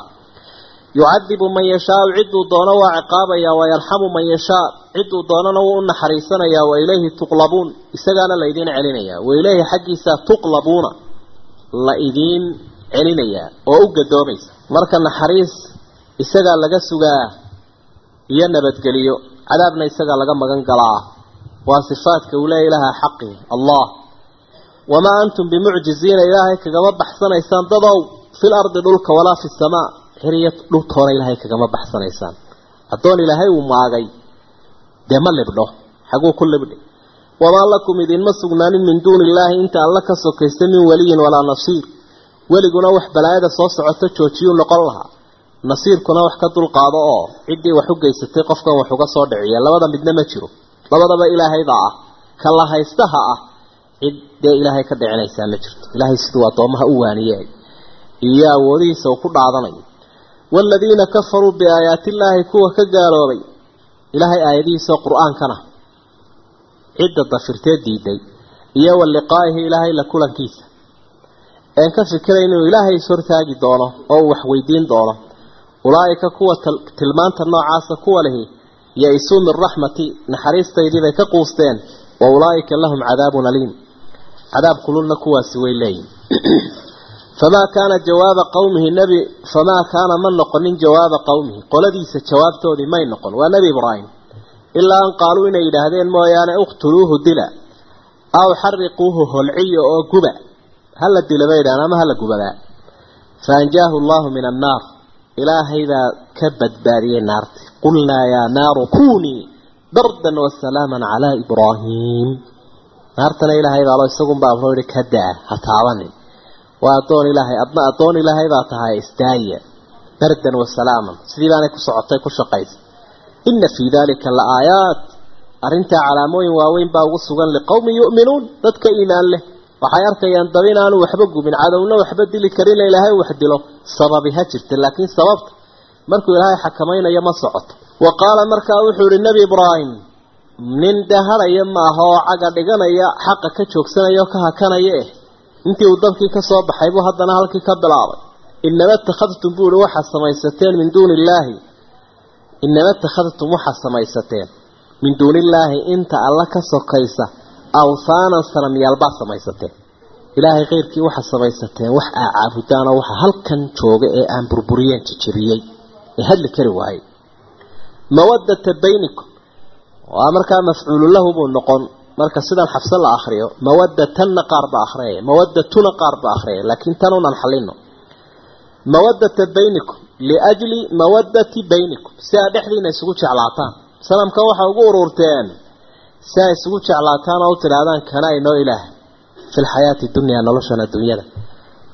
Yucadibu man yashaau ciduu doono waa ciqaabaya wayarxamu man yashaa. Ciduu doonana wuu u naxariisanaya wa ilayhi tuqlabuun. Isagaana la idiin celinaya wa ilayhi xaggiisa tuqlabuuna. La idiin celinayaa oo u gadoomaysa marka naxariis isagaa laga sugaa iyo nabadgeliyo. Cadaabna isagaa laga magan galaa. Waa sifaadka uu leeya ilaaha xaqi allah wamaa antum bimucjiziina ilaahay kagama baxsanaysaan dadow fil ardi dhulka walaa fi samaa xiriya dhultoona ilaahay kagama baxsanaysaan addoon ilaahay uu maagay dee ma libdho xaguu ku libdhi wamaa lakum idinma sugnaanin min duuni illaahi inta alla ka sokaysta min waliyin walaa nasiir weliguna wax balaayada soo socota joojiyuu noqon lahaa nasiirkuna wax ka dulqaado oo ciddii wax u geysatay qofkan wax uga soo dhiciya labada midna ma jiro labadaba ilaahaydaa ah ka la haystaha ah cid dee ilaahay ka dhicinaysaa ma jirto. Ilaahay siduu addoomaha u waaniyey iyo awoodihiisa uu ku dhaadanayo waaladiina kafaruu biaayaati illaahi kuwa ka gaaloobay ilaahay aayadihiisa qur'aankana cidda dafirtee diiday. Iyo wa liqaa'ihi ilaahay la kulankiisa. Een ka fikirayn inuu ilaahay is hortaagi doono oo uu wax weydiin doono. Ulaa'ika kuwa tilmaanta noocaasa kuwa lihi ya-isuu min raxmati naxariistaydii bay ka quusteen. Wa ulaa'ika lahum cadaabun aliim cadaab kululna kuwaasi way leeyihiin famaa kaana jawaaba qowmihi nebi famaa kaana ma noqonin jawaaba qowmihi qoladiisa jawaabtoodii may noqon. Waa nebi ibraahim. Ilaa an qaaluu inay yidhaahdeen mooyaane uqtuluuhu dila aw xariquuhu holciyo oo guba. Hala dila bay yidhahdeen ama hala gubadaa. Fa anjaahu allahu min annaar. Ilaahay baa ka badbaadiyey naarti qulnaa yaa naaru kunii bardan wasalaaman calaa ibraahiim naartana ilaahay baalo isagunba amro yihi ka daa ha taabanin waa addoon ilaahay adna addoon ilaahay baa tahay istaaya bardan wasalaaman sidii baanay ku socotay ku shaqaysa ina fii dalika la aayaat arrintaa calaamooyin waaweyn baa ugu sugan liqowmin yu'minuun dadka iimaan leh. Waxay arkayaan dab inaanu waxba gubin cadowna waxba dili karin ilaahay wax dilo. Sababi ha jirta laakiin sababta markuu ilaahay xakamaynayo ma socoto. Wa qaala markaa wuxuu yihi nebi ibraahim nin dahadhaya maaha oo caga dhiganaya xaqa ka joogsanaya oo ka hakanaya eh. Intii uu dabkii ka soo baxay buu haddana halkii ka bilaabay. Inama ittakhadtum buu ihi waxaad samaysateen min duuni illaahi inama ittakhadtum waxaad samaysateen min duuni illaahi inta alla ka sokaysa awthaanan sanamyaalbaad samaysateen. Ilaahay keyrkii waxaad samaysateen wax aa caabudaanoo waxa halkan jooga ee aan burburiyeen jijiriyey ee hadli kari waayey. Mawadata baynikum waa markaa mafcuulu lahu buu noqon. Marka sidan xabse la akriyo mawadatanna qaar ba akhriyaya mawadatuna qaar ba akhriyaya laakiin tanunan xalino. Mawadata baynikum liajli mawadati baynikum si aa dhexdiina isugu jeclaataan. Sanamkan waxa ugu ururteen si ay isugu jeclaataan oo u tidhaahdaan kana inoo ilaah? Fi lxayaati dunyaa noloshan adduunyada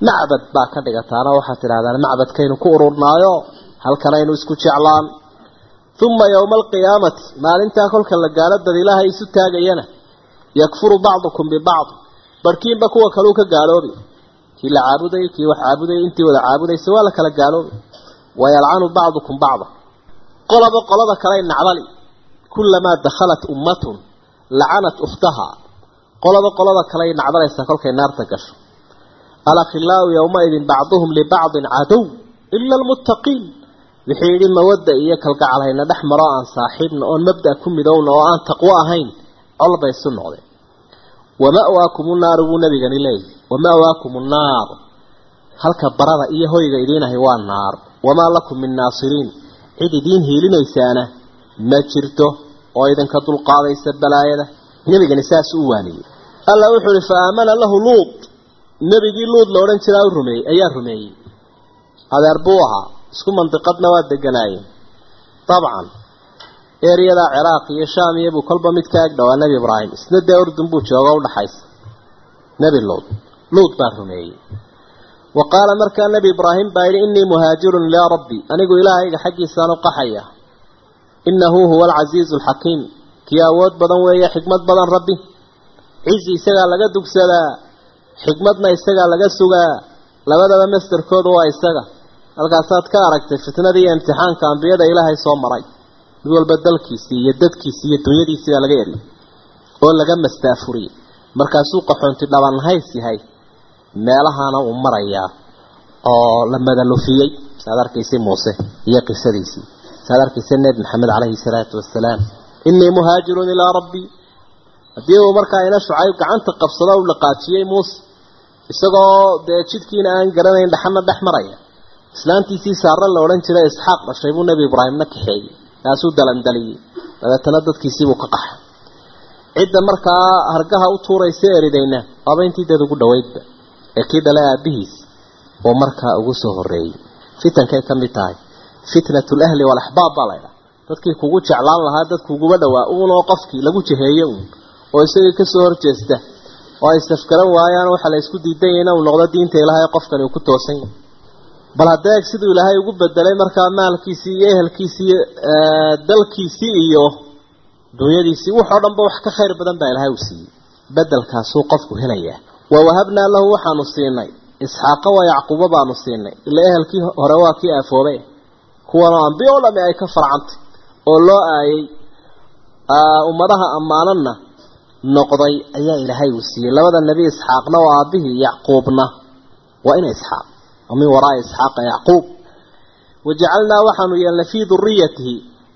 macbad baa ka dhigataana waxaad tidhahdaan macbadkaynu ku ururnaayo halkanaynu isku jeclaan uma yowma alqiyaamati maalintaa kolka la gaalo dad ilaahay isu taagayana yakfuru bacdukum bibacd. Barhkiinba kuwa kaleu ka gaaloobi. Kii la caabudayay kii wax caabudayay intii wada caabudaysa waa la kala gaaloobi. Wayalcanu bacdukum bacda. Qolaba qolada kaley nacdali kulamaa dakhalat ummatun lacanat ukhtaha. Qolaba qolada kaley nacdalaysaa kolkay naarta gasho. Alakhilaau yowmaidin bacduhum libacdin cadow ila almuttaqiin wixii yidhi mawadda iyo kalgacal hayna dhex maro aan saaxiibna oon mabda ku midowna oo aan taqwo ahayn. Col bay isu noqdeen wama'waakum naaru buu nabigani leeyahy wama'waakum nnaar halka barada iyo hoyga idiinahay waa naar. Wamaa lakum min naasiriin. Cid idiin hiilinaysaana ma jirto oo idinka dulqaadaysa balaayada. Nebigani saas u waaniyey. Alla wuxuu ihi fa aamana lahu luud nebigii luud la odhan jiraa u rumeeyey ayaa rumeeyey. Adeer buu ahaa isku mandiqadna waa deganaayeen. Dabcan eryadaa ciraaq iyo shaam iyo buu kolba mid ka eg dhowaa nebi ibraahim. Isna dee urdun buu jooga udhaxaysa nebi luud luud baa rumeeyey. Wa qaala markaa nebi ibraahim baa yidhi innii muhaajirun ilaa rabbi anigu ilaahayga xaggiisaan u qaxaya. Innahu huwa alcasiizu alxakiim kii awood badan weeye xikmad badan rabbi. Cizi isagaa laga dugsadaa xikmadna isagaa laga sugaa. Labadaba masderkoodu waa isaga halkaasaad ka aragtay fitnadii iyo imtixaanka ambiyada ilaahay soo maray mid walba dalkiisii iyo dadkiisii iyo dunyadiisii baa laga eriyay oo laga mastaafuriyey markaasuu qaxoonti dhabanhays yahay meelahaana uu marayaa oo la madalufiyey. Saad arkaysay muuse iyo qisadiisii saad arkaysay nebi maxamed caleyhi salaatu wasalaam innii muhaajirun ilaa rabbii haddii uu markaa ina shucayb gacanta qabsado u dhaqaajiyey muuse isagoo dee jidkiina aan garanayn dhaxana dhex maraya islaantiisii saare la odhan jiray isxaaq dhashay buu nebi ibraahimna kaxeeyey kaasuu dalandaliyey dabeetana dadkiisiibuu ka qaxay. Cidda markaa hargaha u tuuraysa eridayna waaba intii dad ugu dhaweydba ee kii dhalay aabihiis oo markaa ugu soo horeeyey fitankay ka mid tahay. Fitnatu lahli walaxbaab baa laydhaha dadkii kugu jeclaan lahaa dad kuguba dhowaa uunoo qofkii lagu jaheeye uun. Oo isagii ka soo horjeesta. Oo ay safgaran waayaan waxaa la isku inuu noqdo diinta ilaahay qofkani uu ku toosan yahay bal haddee eg siduu ilaahay ugu bedelay markaa maalkiisii iyo ehelkiisii dalkiisii iyo dunyadiisii wuxoo dhanba wax ka khayr badan baa ilaahay u siiyey. Bedelkaasuu qofku helayaa. Wa wahabnaa lahu waxaanu siinay. Isxaaqa wa yacquuba baanu siinay. Ila ehelkii hore waa kii aafoobe kuwanoo ambiyo o dhami ay ka farcantay oo loo aayay ummadaha ammaananna noqday ayaa ilaahay uu siiyey. Labada nebi isxaaqna oo aabihii yacquubna waa ina isxaaq oo min waraai isxaaqa yacquub. Wajacalnaa waxaanu yeelnay fii duriyatihi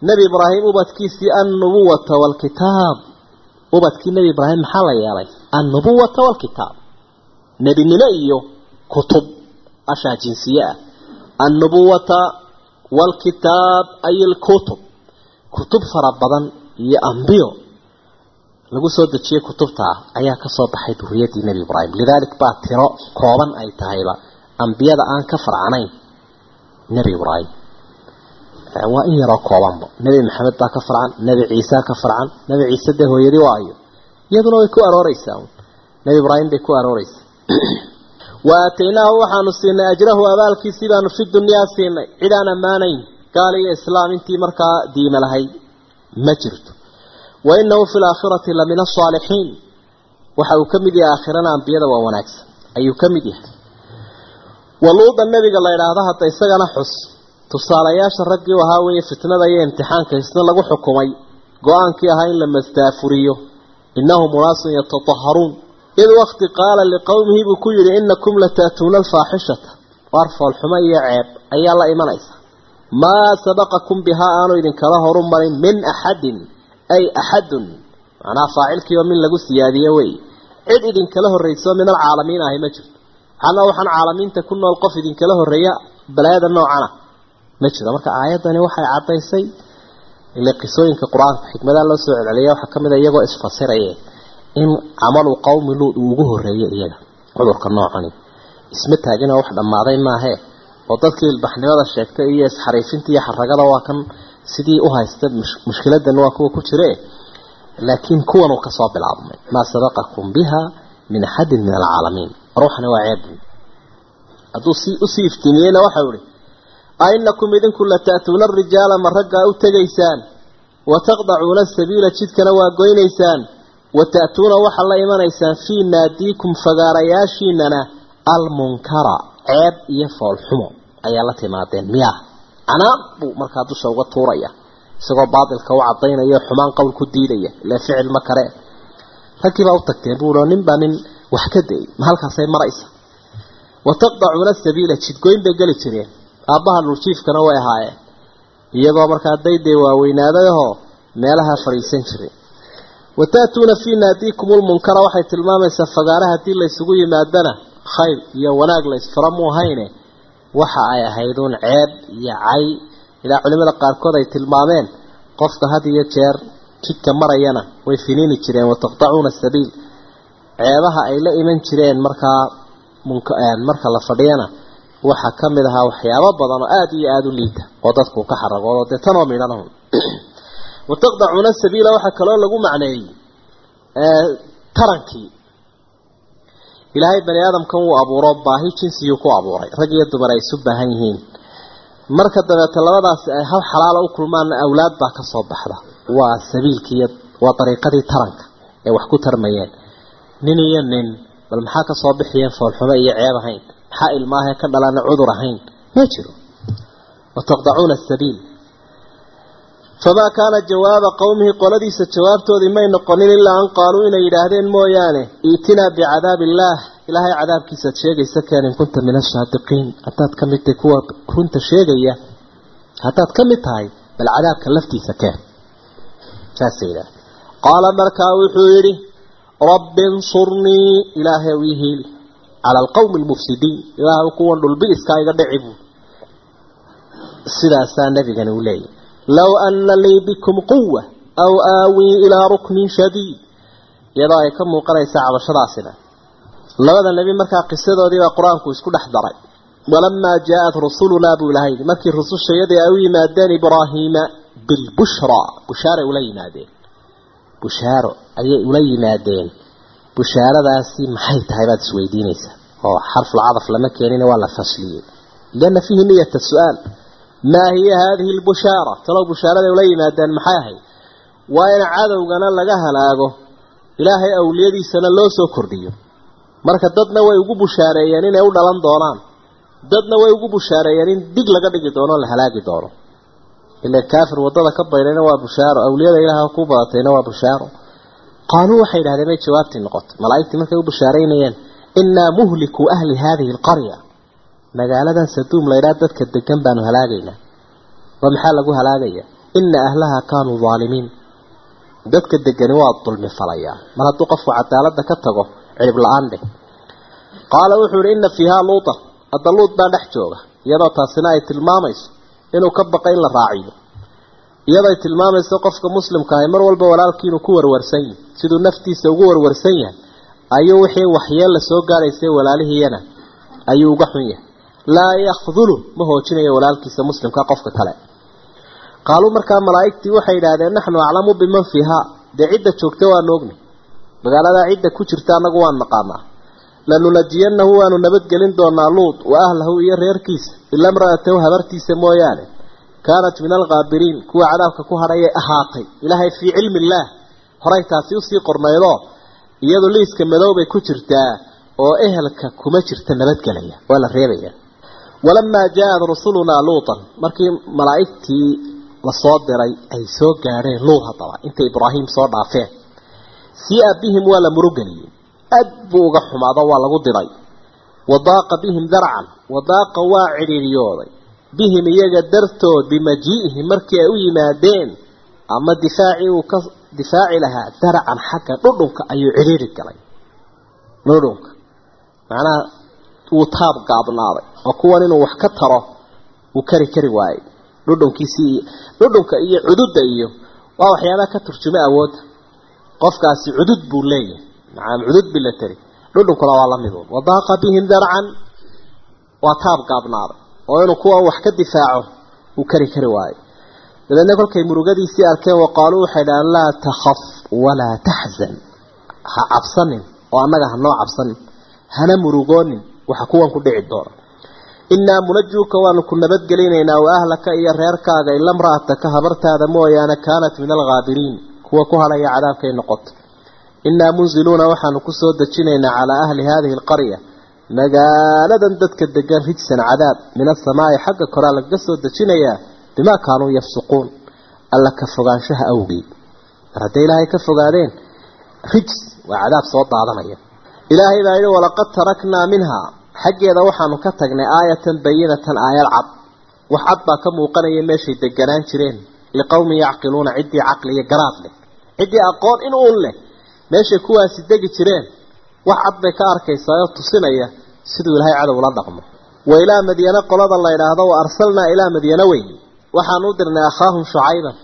nebi ibraahim ubadkiisii annubuwata waalkitaab ubadkii nebi ibraahim maxaa la yeelay? Annubuwata waalkitaab nebinimo iyo kutub ashaa jinsiye ah. Annubuwata waalkitaab ay ilkutub. Kutub fara badan iyo ambiyo. Lagu soo dejiyey kutubta ah ayaa ka soo baxay duriyadii nebi ibraahim. Lidaalik baa tiro kooban ay tahayba ambiyada aan ka farcanayn nebi ibraahim. Waa in yaroo koobanba. Nebi maxamed baa ka farcan nebi ciisa ka farcan nebi ciise dee hooyadii waayo. Iyaduna way ku arooreysaa nebi ibraahim bay ku arooreysaa wa aataynaahu waxaanu siinay ajrahu abaalkiisii baanu fi dunyaa siinay. Cid aan ammaanayn gaal iyo islaam intii markaa diime lahayd ma jirto. Wa inahu fi laakhirati la min asaalixiin waxa uu ka mid yahay aakhirana ambiyada waa wanaagsan. Ayuu ka mid yahay waluuda nebiga la idhaahdo hadda isagana xus. Tusaalayaasha raggii u ahaa weeye fitnada iyo imtixaanka isna lagu xukumay. Go'aankii ahaa in la mastaafuriyo. Innahum unaasun yatataharuun. Id wakti qaala liqowmihi buu ku yidhi inakum lataatuuna alfaaxishata. Waar foolxumo iyo ceeb ayaa la imanaysa. Maa sabaqakum bihaa aanu idinkala horu marin min axadin ay axadun. Macnaha faacilkii oo min lagu siyaadiye wey cid idinkala horrayso min alcaalamiin ahi ma jirto waxaana waxaan caalamiinta ku nool qof idinkala horreeya balaayada noocana. Ma jiro marka aayaddani waxay caddaysay ile qisooyinka qur'aanka xikmadaha loo soo celceliya waxaa ka mid a iyagoo isfasiraye in camalu qowmi luud uu ugu horreeyey iyaga cudurka noocani. Isma taagina wax dhammaaday maahee oo dadkii ilbaxnimada sheegtay iyo isxariifinta iyo xaragada waa kan sidii u haysta mushkiladan waa kuwa ku jire. Laakiin kuwan ka soo bilaabmay. Maa sabaqakum biha min axadin min alcaalamiin ruuxani waa ceeb hadduu si u sii iftiimiyeyna waxau ihi ainakum idinku lataatuuna arijaala ma raggaa u tegaysaan? Wataqdacuuna asabiila jidkana waa goynaysaan? Wata'tuuna waxaa la imanaysaan? Fii naadiikum fagaarayaashiinana almunkara. Ceeb iyo foolxumo ayaa la timaadeen. Miyaa? Canaab buu markaa dusha uga tuuraya isagoo baatilka u cadaynaya xumaan qowl ku diidaya ilaa ficil ma kare. Raggii baa u tagteen buuo nin baa nin wax ka ma halkaasay maraysa. Wataqdacuuna sabiila jidgoyn bay geli jireen. Aabbaha dhuljiifkana way ahaayeen. Iyagoo markaa dayday waaweynaadayahoo meelaha fadhiisan jiray. Wata'tuuna fii naadiikum lmunkara waxay tilmaamaysaa fagaara haddii laysugu yimaadana khayr iyo wanaag laysfara mu ahayne waxa ay ahayduun ceeb iyo cay. Ilaa culimada qaarkood ay tilmaameen qofka had iyo jeer jidka marayana way finiini jireen. Wataqdacuuna sabiil ceebaha ay la iman jireen markaa marka la fadhiyana waxaa ka mid ahaa waxyaabo badan oo aada iyo aada u liita oo dadku ka xaragoodo. Dee tanoo midhanahun wataqdacuuna sabiila waxaa kaloo lagu macneeyey tarankii. Ilaahay bani aadamkan wuu abuuro baahi jinsiyuu ku abuuray. Rag iyo dumar ay isu baahan yihiin. Marka dabeete labadaasi ay hal xalaala u kulmaanna awlaad baa ka soo baxda. Waa sabiilkiiyo waa dariiqadii taranka ee wax ku tarmayeen nin iyo nin bal maxaa ka soo bixiyeen foolxumo iyo ceeb ahayn? Maxaa ilmaahee ka dhalana cudur ahayn? Ma jiro. Wataqdacuuna asabiil famaa kaana jawaaba qowmihi qoladiisa jawaabtoodii may noqonin ilaa an qaaluu inay yidhaahdeen mooyaane iitinaa bicadaabi illaah ilaahay cadaabkiisaad sheegaysa keen in kunta min asaadiqiin haddaad ka mid tahay kuwa runta sheegaya haddaad ka mid tahay bal cadaabka laftiisa keen. Saasay yidhaah qaala markaa wuxuu yidhi rabbi insurnii ilaahay ii hiili cala alqawmi almufsidiin ilaahay kuwan dhulbiiskaa iga dhici buu sidaasaa nabigani u leeyahy low ana lii bikum quwa aw aawii ilaa ruknin shadiid iyadoo ay ka muuqanaysa cabashadaasina labada nebi markaa qisadoodiibaa qur'aanku isku dhex daray walamaa jaa-at rusulunaa buu ilahay markii rusushayadii ay u yimaadeen ibraahiima bilbushraa bushaaray ula yimaadeen bushaaro ayay ula yimaadeen. Bushaaradaasi maxay tahay baad isweydiinaysaa oo xarfulcadaf lama keenina waa la fasliyey. Lianna fiihi niyata su'aal. Maa hiya haadihi lbushaara talow bushaaraday ula yimaadeen maxay ahayd? Waa in cadowgana laga halaago. Ilaahay awliyadiisana loo soo kordhiyo. Marka dadna way ugu bushaareeyeen inay u dhalan doonaan. Dadna way ugu bushaareeyeen in dig laga dhigi doono la halaagi doono ila kaafir waddada ka baydhayna waa bushaaro. Awliyada ilaaha ku badatayna waa bushaaro. Qaaluu waxay idhahdeen bay jawaabtii noqotay. Malaa'igtii markay u bishaaraynayeen innaa muhliku ahli haadihi alqarya. Magaaladan saduum laydhaa dadka degan baanu halaagaynaa. Oo maxaa lagu halaagaya? Ina ahlaha kaanuu daalimiin dadka degani waa dulmi falayaa mar hadduu qofku cadaaladda ka tago cirib la'aan dheh qaala wuxuu ihi ina fiihaa luuta. Hadda luut baa dhex jooga iyadoo taasina ay tilmaamayso inuu ka baqa in la raaciyo. Iyadoo ay tilmaamayso qofka muslimka ahi mar walba walaalkii inuu ku warwarsan yahay siduu naftiisa ugu warwarsan yahay ayuu wixii waxyeel la soo gaadhaysay walaalihiiyana ayuu uga xun yahay. Laa yakdulu ma hoojinayo walaalkiisa muslimka qofka kale. Qaaluu markaa malaa'igtii waxay yidhaahdeen naxnu aclamu biman fiihaa. Dee cidda joogta waanu ogni. Magaaladaa cidda ku jirta annagu waan naqaanaa lanunajiyanahu waanu nabadgelin doonaa luut wa ahlahu iyo reerkiisa ila mra'atahu habartiisa mooyaane. Kaanat min alkaabiriin kuwa cadaabka ku hadhayay ahaatay. Ilaahay fii cilmi illaah horay taasi u sii qornaydoo iyadu liiska madow bay ku jirtaa oo ehelka kuma jirta nabadgelaya waa la reebaya. Walamaa jaa-ad rusulunaa luutan markii malaa'igtii la soo diray ay soo gaadheen luut haddaba intay ibraahim soo dhaafeen. Sia bihim waa la murugeliyey aad buu uga xumaado waa lagu diray. Wadaaqa bihim darcan wadaaqa waa cidhiiriyooday bihim iyaga dartood bimajii'ihim markii ay u yimaadeen ama difaacii uu ka difaaci lahaa darcan xagga dhudhunka ayuu cidhiiri galay. Dhudhunka. Macnaha wuu taab gaabnaaday oo kuwan inuu wax ka taro uu kari kari waayey. Dhudhunkiisii dhudhunka iyo cududda iyo waa waxyaabaha ka turjuma awoodda. Qofkaasi cudud buu leeyahay macaam cudud bi la tari. Dhudhunkuna waa la miduun wadaaqa bihim darcan. Waa taab gaabnaaday oo inuu kuwa wax ka difaaco uu kari kari waayo dabeedna kolkay murugadiisii arkeen wa qaaluu waxay dhahaan laa takhaf walaa taxzan ha cabsanin oo annaga ha noo cabsanin. Hana murugoonin waxa kuwan ku dhici doona. Innaa munajuuka waanu ku nabadgelinaynaa wa ahlaka iyo reerkaaga ila mra'ataka habartaada mooyaane kaanat min alghaabiriin kuwa ku hadhaya cadaabkay noqoto innaa munziluuna waxaanu ku soo dejinaynaa calaa ahli haadihi alqarya magaaladan dadka degan rijsan cadaab min asamaa'i xagga koraa lagaga soo dejinayaa bimaa kaanuu yafsuquun alla ka fogaanshaha awgeed mar hadday ilaahay ka fogaadeen rijs waa cadaab soo daadanaya ilaahay baa yidhi walaqad taraknaa minhaa xaggeeda waxaanu ka tagnay aayatan bayinatan aayad cad wax cad baa ka muuqanaya meeshay deganaan jireen liqowmin yacqiluuna ciddii caqli garaad leh ciddii aqoon in uun leh meeshay kuwaasi degi jireen wax cad bay ka arkaysaa oo tusinaya siduu ilaahay cadow la dhaqmo. Wa ilaa madyana qolada la yidhaahdo wa arsalnaa ilaa madyana weyn waxaanu u dirnay akhaahum shucayban.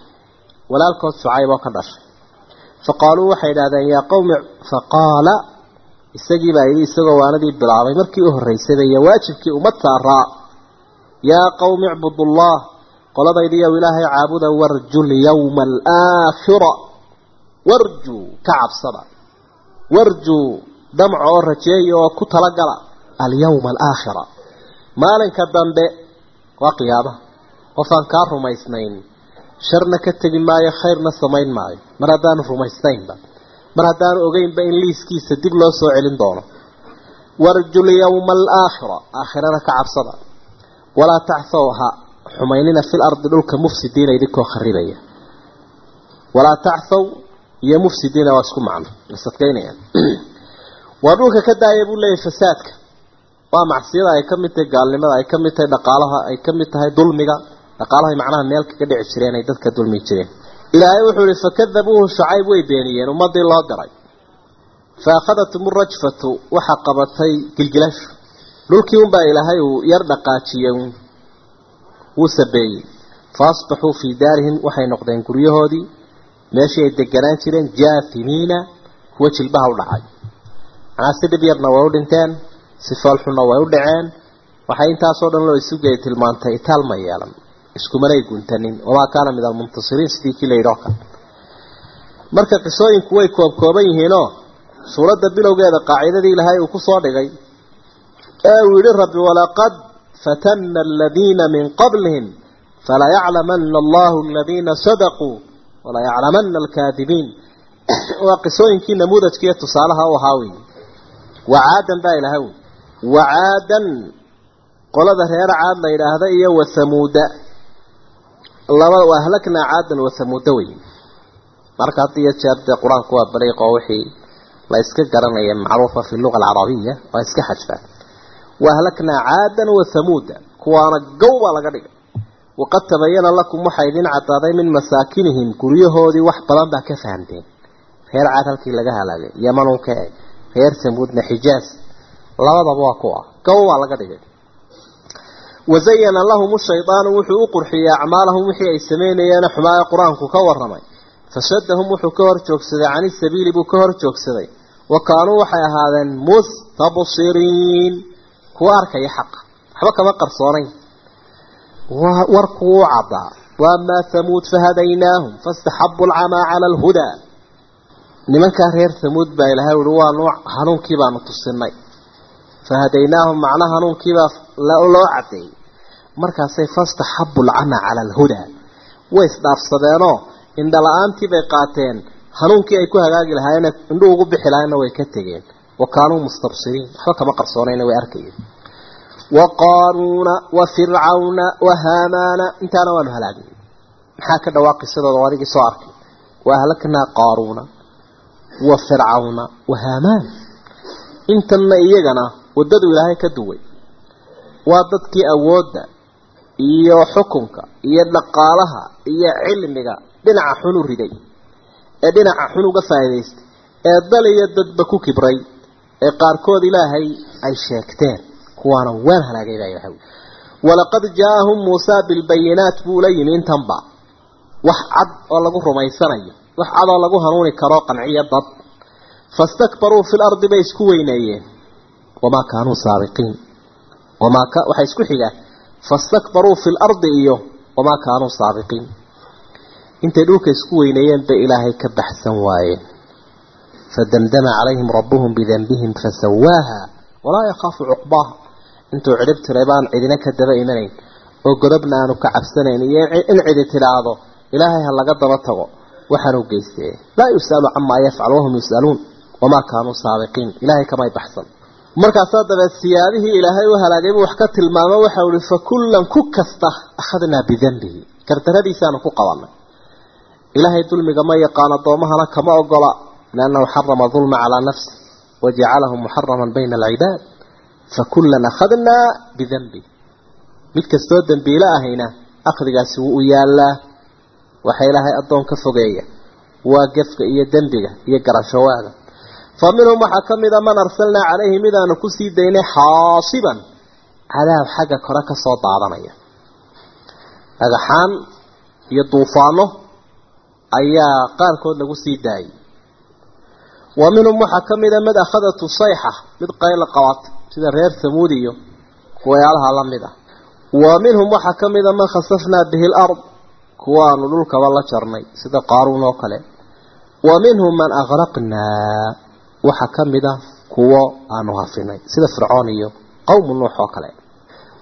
Walaalkood shucayb oo ka dhashay. Fa qaaluu waxay idhahdeen yaa qowmi isagii baa yidhi isagoo waanadii bilaabay markii u horraysayba iyo waajibkii ummad saaraa yaa qowmi icbudullah qoladaydiiyow ilaahay caabuda warju lyawma alaakhira warjuu ka cabsada. Warjuu damca oo rajeeya oo ku talagala alyawma alaakhira. Maalinka dambe waa qiyaamaha qofaan kaa rumaysnayn sharna ka tegi maayo khayrna samayn maayo. Mar haddaanu rumaysnaynba mar haddaanu ogeynba in liiskiisa dib loo soo celin doono. Warju lyawma alaakhira aakhirana ka cabsada. Walaa taxthow ha xumaynina fil ardi dhulka mufsidiina idinkoo kharibaya walaa taxthow iyo mufsidiina waa isku macno lasadkaynayaan waa dhulka ka daaya buu leeyahay fasaadka. Waa macsiyada ay ka mid tahay gaalnimada ay ka mid tahay dhaqaalaha ay ka mid tahay dulmiga dhaqaalahay macnaha meel kaga dhici jireen ay dadka dulmi jireen. Ilaahay wuxuu ihi fakadabuuhu shucayb way beeniyeen ummadii loo diray fa akhadatum rajfatu waxaa qabatay gilgilashu dhulkii unbaa ilaahay uu yar dhaqaajiyey wuu sabeeyey. Fa asbaxuu fii daarihim waxay noqdeen guryahoodii meeshii ay deganaan jireen jaafimiina kuwa jilbaha u dhacay. Macnaa si dhib yarna way u dhinteen si foolxunna way u dhaceen. Waxay intaasoo dhan loo isugayay tilmaantay itaal ma yeelan. Iskumanay guntanin. Wamaa kaana min almuntasiriin sidii kii la yidhi oo kale. Marka qisooyinku way koobkooban yihiinoo suuradda bilowgeeda qaacidadii ilaahay uu ku soo dhigay ee uu yidhi rabbi walaqad fatana aladiina min qablihim falayaclamana allahu aladiina sadaquu walayaclamana alkaadibiin waa qisooyinkii namuudajkiiyo tusaalaha u ahaa wey wacaadan baa ilaha wey wacaadan qolada reer caad la yidhaahda iyo wasamuuda laba ahlaknaa caadan wasamuuda wey marka had iyo jeer dee qur'aanku waa bariiqoo wixii la iska garanaya macruufa fi luga alcarabiya waa iska xadfaan waahlaknaa caadan wa hamuuda kuwaana gow baa laga dhigay waqad tabayana lakum waxaa idin cadaaday min masaakinihim guryahoodii wax badan baa ka fahamteen reer caad halkii laga halaagay yamanun ka eg reer samuudna xijaas labadaba waa kuwa gow baa laga dhigay wazayana lahum shaydaanu wuxuu u qurxiyey acmaalahum wixii ay sameynayeen xumaaya qur'aanku ka waramay fashadahum wuxuu ka hor joogsaday cani sabiili buu ka hor joogsaday wa kaanuu waxay ahaadeen mustabsiriin kuwa arkaya xaqa waxba kama qarsoonayn warkuu u caddaa waamaa hamuud fahadaynaahum fastaxabu alcamaa cala alhudaa. Nimankaa reer hamuud baa ilahay uhi waa nuuc hanuunkii baanu tusinay. Fahadaynaahum macna hanuunkiibaa loo cadeeyey markaasay fastaxabu alcamaa cala alhudaa. Way isdhaafsadeenoo indhala-aantii bay qaateen hanuunkii ay ku hagaagi lahaayeen indhu ugu bixi lahaayeenna way ka tegeen. Wa kaanuu mustabsiriin waxba kama qarsoonayna way arkayeen wa qaaruuna wa fircawna wa haamaana intaana waanu halaagnay maxaa ka dhawaaqi sidooda? Adigii soo arkay. Wa ahlaknaa qaaruuna wa fircawna wa haamaan intanna iyagana waddadu ilaahay ka duway. Waa dadkii awoodda iyo xukunka iyo dhaqaalaha iyo cilmiga dhinaca xun u riday. Ee dhinaca xun uga faa'iidaystay. Ee dal iyo dadba ku kibray. Ee qaarkood ilaahay ay sheegteen kuwaana waan halaagay baa ilahay walaqad jaa'ahum muusaa bilbayinaat buu la yimi intanba. Wax cad oo lagu rumaysanayo wax cad oo lagu hanuuni karo qanciyo dad. Fastakbaruu fi lardi bay isku weyneeyeen. Wamaa kaanuu saabiqiin. Wamaa ka waxaa isku xiga. Fastakbaruu fi lardi iyo wamaa kaanuu saabiqiin. Intay dhulka isku weyneeyeen bay ilaahay ka baxsan waayeen. Fadamdama calayhim rabbuhum bidanbihim fasawaaha walaa yakhaafu cuqbaaha intuu cidhib tiray baan cidina ka daba imanayn. Oo godobna aanu ka cabsanayn iyo in cidi tidhaahdo ilaahay ha laga daba tago. Waxaanuu geystee laa yus'alu camaa yafcal wahum yus'aluun wamaa kaanuu saabiqiin ilaahay kamay baxsan. Markaasaa dabeed siyaabihii ilaahay u halaagay buu wax ka tilmaamo waxau ihi fa kullan ku kasta akhadnaa bidanbihi gardaradiisaanu ku qabanay. Ilaahay dulmiga ma yaqaan addoomahana kama ogola liannahu xarama dulma calaa nafsi wajacalahu muxaraman bayna alcibaad fakullan akhadnaa bidanbi mid kastoo dembiile ahayna akhdigaasi wuu u yaallaa waxa ilaahay addoon ka fogeeya waa gefka iyo dembiga iyo garashowaaga fa minhum waxaa ka mida man arsalnaa calayhi midaanu ku sii daynay xaasiban cadaab xagga kore ka soo daadanaya dhagaxaan iyo duufaano ayaa qaarkood lagu sii daayay wa minhum waxaa ka mida mid akhadatu sayxa mid qayla qabatay sida reer samuud iyo kuwayaalaha la mid ah wa minhum waxaa ka mida man khasafnaa bihi lard kuwaanu dhulkaba la jarnay sida qaaruun oo kale. Wa minhum man agraqnaa waxaa ka mid a kuwo aanu hafinay sida fircoon iyo qowmu nuux oo kale.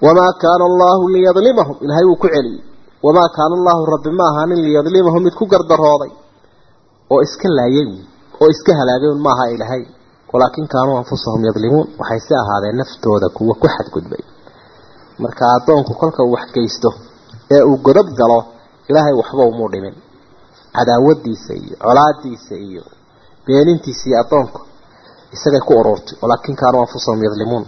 Wamaa kaana allahu liyadlimahum ilaahay wuu ku celiyey. Wamaa kaana allahu rabbi ma ahaanin liyadlimahum mid ku gardarooday oo iska laayay oo iska halaagay un maaha ilaahay. Walaakin kaanuu anfusahum yadlimuun waxayse ahaadeen naftooda kuwa ku xadgudbay. Marka addoonku kolka uu waxgeysto ee uu godob galo ilaahay waxba umuu dhimin. Cadaawadiisa iyo colaadiisa iyo beenintiisa iyo addoonka isagay ku ururtay. Walaakin kaanuu anfusahum yadlimuun.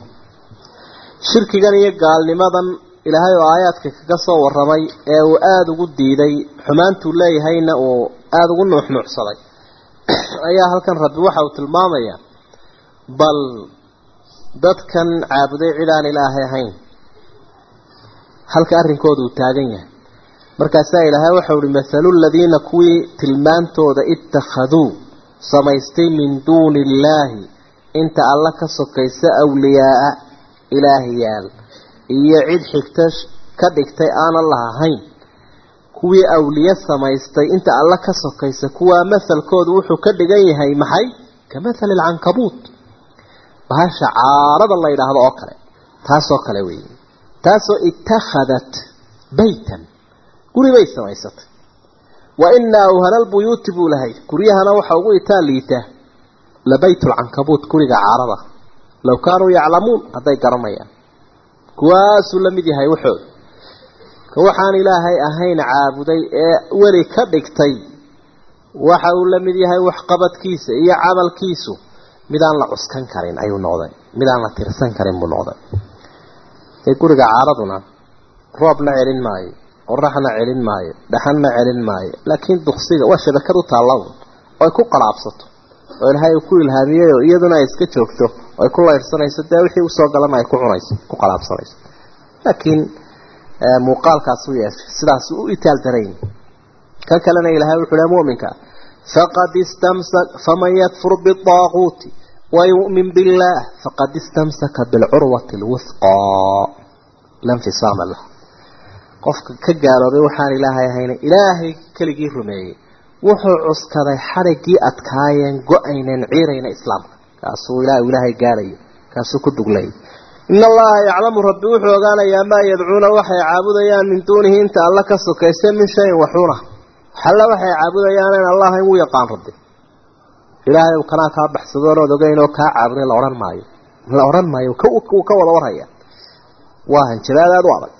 Shirkigan iyo gaalnimadan ilaahay oo aayaadka kaga soo waramay ee uu aada ugu diiday xumaantuu leeyahayna uu aada ugu nuuxnuucsaday ayaa halkan rabbi waxa uu tilmaamayaa bal dadkan caabuday cid aan ilaahay ahayn. Halka arrinkooda uu taagan yahay. Markaasaa ilaahay waxau uhi mathalu ladiina kuwii tilmaantooda ittakhaduu samaystay min duuni illaahi inta alla ka sokaysa awliyaaa ilaahayaal iyo cid xigta ka dhigtay aanan lahahayn kuwii awliye samaystay inta alla ka sokaysa kuwaa mahalkoodu wuxuu ka dhigan yahay maxay? Ka mathali alcankabuut bahasha caarada la yidhaahdo oo kale. Taasoo kale weeye. Taasoo itakhadat baytan. Guri bay samaysatay. Wa inaa awhana lbuyuuti buu lahay guryahana waxa ugu itaa liita labayt lcankabuut guriga caarada. Low kaanuu yaclamuun hadday garanayaan kuwaasuu la mid yahay wuxooda ka waxaan ilaahay ahayn caabuday ee weli ka dhigtay. Waxa uu la mid yahay waxqabadkiisa iyo camalkiisu. Midaan la cuskan karin ayuu noqday. Midaan la tirsan karin buu noqday. Ee guriga caaraduna roobna celin maayo qoraxna celin maayo dhaxanna celin maayo laakiin duksiga waa shabakad u taalla oo ay ku qalaabsato oo ilaahay uu ku ilhaamiyey iyaduna ay iska joogto oo ay ku leyrsanayso dee wixii u soo galana ay ku cunayso ku qalaabsanayso. Laakiin muuqaalkaas u yeeshay sidaas u itaal darayn kan kalena ilaahay wuxuu leeyahay mu'minka faqad istamsak faman yakfur bittaaquuti ويؤمن بالله فقد استمسك بالعروة الوثقى لا انفصام له qofka ka gaalooday waxaan ilaahay ahayna ilaahay keligii rumeeyey wuxuu cuskaday xarigii adkaayeen go-aynen ciirayna islaamka kaasuu ilaah ilaahay gaarayo kaasuu ku duglay in allaha yaclamu rabbi wuxuu ogaanayaa maa yadcuuna waxay caabudayaan min duunihi inta alla ka sokaysa min shayin waxuna waxalla waxay caabudayaan in allah in u yaqaan rabbi. Ilaahay uu kanaa kaa baxsadoon ood ogeyn oo kaa caabudin la odhan maayo. La odhan maayo uu ka wada warhaya. Waa hanjabaad aada u adag.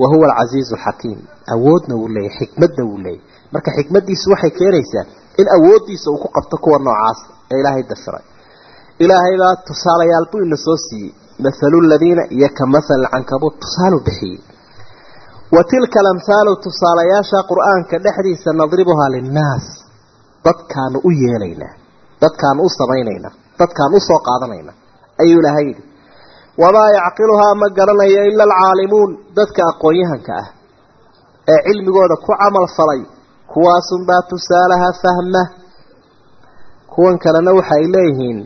Wa huwa alcasiizu alxakiim awoodna wuu leeyahy xikmadna wuu leeyahy marka xikmaddiisu waxay keenaysaa in awooddiisa uu ku qabto kuwa noocaas ee ilaahay dafiray ilaahay baa tusaalayaal buu ina soo siiyey mathalu ladiina iyo ka mathal cankabuud tusaalu bixiyey wa tilka alamhaalu tusaalayaasha qur'aanka dhexdiisa nadribuhaa linnaas. Dadkaanu u yeelaynaa dadkaanu u samaynaynaa dadkaanu u soo qaadanaynaa. Ayuu ilaahay yidhi wamaa yacqiluhaa ma garanayo ila alcaalimuun. Dadka aqoon-yahanka ah ee cilmigooda ku camal falay kuwaasunbaa tusaalaha fahma. Kuwan kalena waxay leeyihiin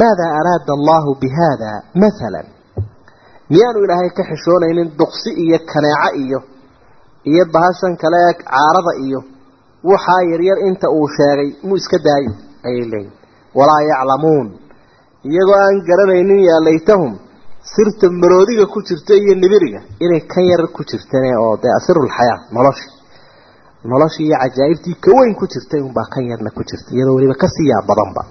maadaa araada allahu bi haada mathalan miyaanu ilaahay ka xishoonaynin duqsi iyo kaneeco iyo iyo bahashan kale ee caarada iyo waxaa yaryar inta uu sheegay muu iska daayo ayay leeyihiin walaa yaclamuun iyagoo aan garanaynin yaa laytahum sirta maroodiga ku jirta iyo nibiriga inay kan yar ku jirtan oo dee asirulxayaa nolosha noloshii iyo cajaa'ibtii ka weyn ku jirtay unbaa kan yarna ku jirta iyadoo weliba ka sii yaa badanba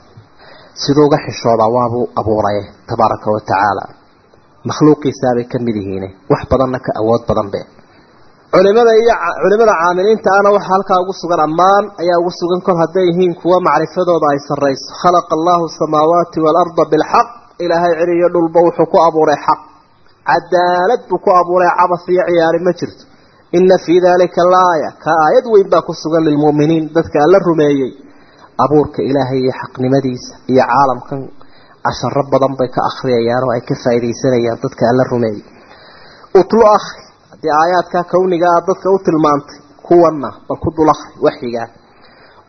siduu uga xishoodaa waabuu abuuray tabaaraka wa tacaala. Makhluuqiisaabay ka mid yihiine wax badanna ka awood badan be culimada iyo culimada caamiliinta ana waxa halkaa ugu sugan ammaan ayaa ugu sugan kol hadday yihiin kuwa macrifadooda ay sarrayso. Khalaqa allahu samaawaati waalarda bilxaq ilaahay celi iyo dhulba wuxuu ku abuuray xaq. Cadaalad buu ku abuuray cabas iyo ciyaari ma jirto. Ina fii dalika laaya ka aayad weyn baa ku sugan lilmu'miniin dadka alla rumeeyey abuurka ilaahay iyo xaqnimadiisa iyo caalamkan casharo badan bay ka akhriyayaan oo ay ka faa'iidaysanayaan dadka alla rumeeyey utlu akhri haddii aayaadka kawniga ah dadka u tilmaantay kuwanna bal ku dul akhri waxyigaa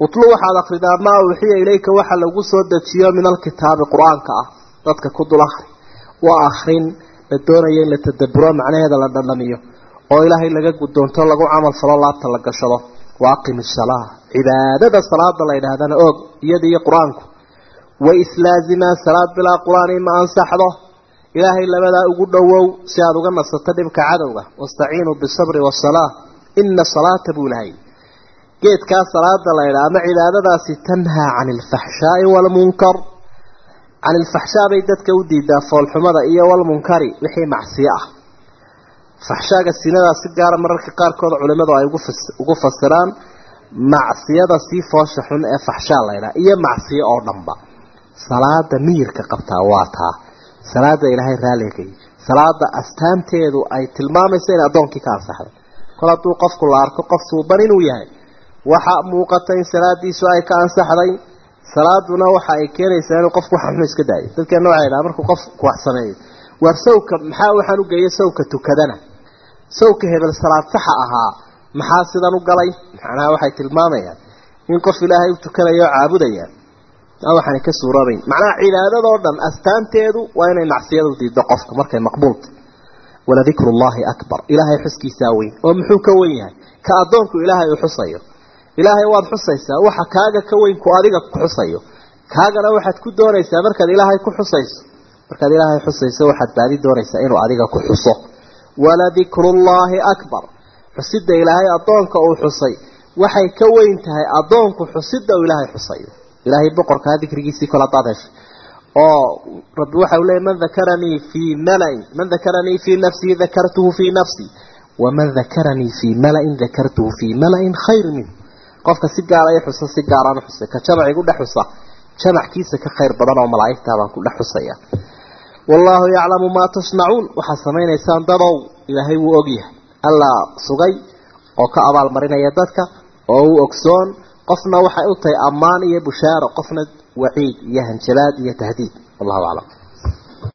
utlu waxaad akhridaa maa uuxiya ilayka waxa lagu soo dejiyo min alkitaabi qur'aanka ah. Dadka ku dul akhri waa akhrin la doonayo in la tadaburo macnaheeda la dhandhamiyo oo ilaahay laga guddoonto lagu camal falo laabta la gashado. Wa aqimi salaa cibaadada salaada la yidhaahdana oog iyada iyo qur'aanku. Way islaazimaan salaad bilaa qur'aan ima ansaxdo? Ilaahay labadaa ugu dhowow si aada uga nasato dhibka cadowga. Wastaciinuu bisabri wasalaa ina salaata buu lahay geedkaa salaada la ydhaha ama cibaadadaasi tanhaa cani alfaxshaai waalmunkar can ilfaxshaa bay dadka u diidaa foolxumada iyo walmunkari wixii macsiyo ah. Faxshaaga sinadaa si gaara mararka qaarkood culimadu ay ugu fasiraan macsiyada sii foosha xun ee faxshaa la ydhaha iyo macsiyo oo dhanba. Salaada miyirka qabtaa waa taa. Salaada ilaahay raaligay salaada astaanteedu ay tilmaamayso in addoonkii ka ansaxday. Kol hadduu qofku la arko qof suuban inuu yahay waxa muuqata in salaadiisu ay ka ansaxday. Salaaduna waxa ay keenaysaa inuu qofku waxa xun iska daayo. Dadkeena waxay dhaha markuu qofku wax sameeyo. Waar sawka maxaa waxaan u geeyay sawka tukadana? Sawka hebel salaad saxa ahaa maxaa sidan u galay? Macnaha waxay tilmaamayaan. In qof ilaahay u tukanayo oo caabudaya waxaana ka suuroobayn macnaha cibaadadoo dhan astaanteedu waa inay macsiyadu diiddo qofka markay maqbuulta waladikru llahi akbar. Ilaahay xuskiisaa weyn. Oo muxuu ka wen yahay? Ka addoonku ilaahay uu xusayo. Ilaahay waad xusaysaa waxa kaaga ka weyn ku adiga ku xusayo. Kaagana waxaad ku doonaysaa markaad ilaahay ku xusayso. Markaad ilaahay xusayso waxaad baadi doonaysaa inuu adiga ku xuso. Waladikru llahi akbar xusidda ilaahay addoonka uu xusay waxay ka weyn tahay addoonku xusidda uu ilaahay xusayo. Ilaahay boqorkaa dikrigiisii kol hadaad heshay oo rabbi waxa uu leeyay man dakaranii fii malain man dakaranii fii nafsii dakartuhu fii nafsii waman dakaranii fii malain dakartuhu fii malain khayr minhu qofka si gaara i xusa si gaaraan xusay ka jamac igu dhex xusa jamackiisa ka khayr badan oo malaa'igtaa baan ku dhex xusaya. Wallaahu yaclamu maa tasnacuun waxaad samaynaysaan dadow ilaahay wuu ogyahay allaa sugay oo ka abaalmarinaya dadka oo uu ogsoon qofna waxay u tahay ammaan iyo bushaaro qofna waciid iyo hanjabaad iyo tahdiid. Wallahu aclam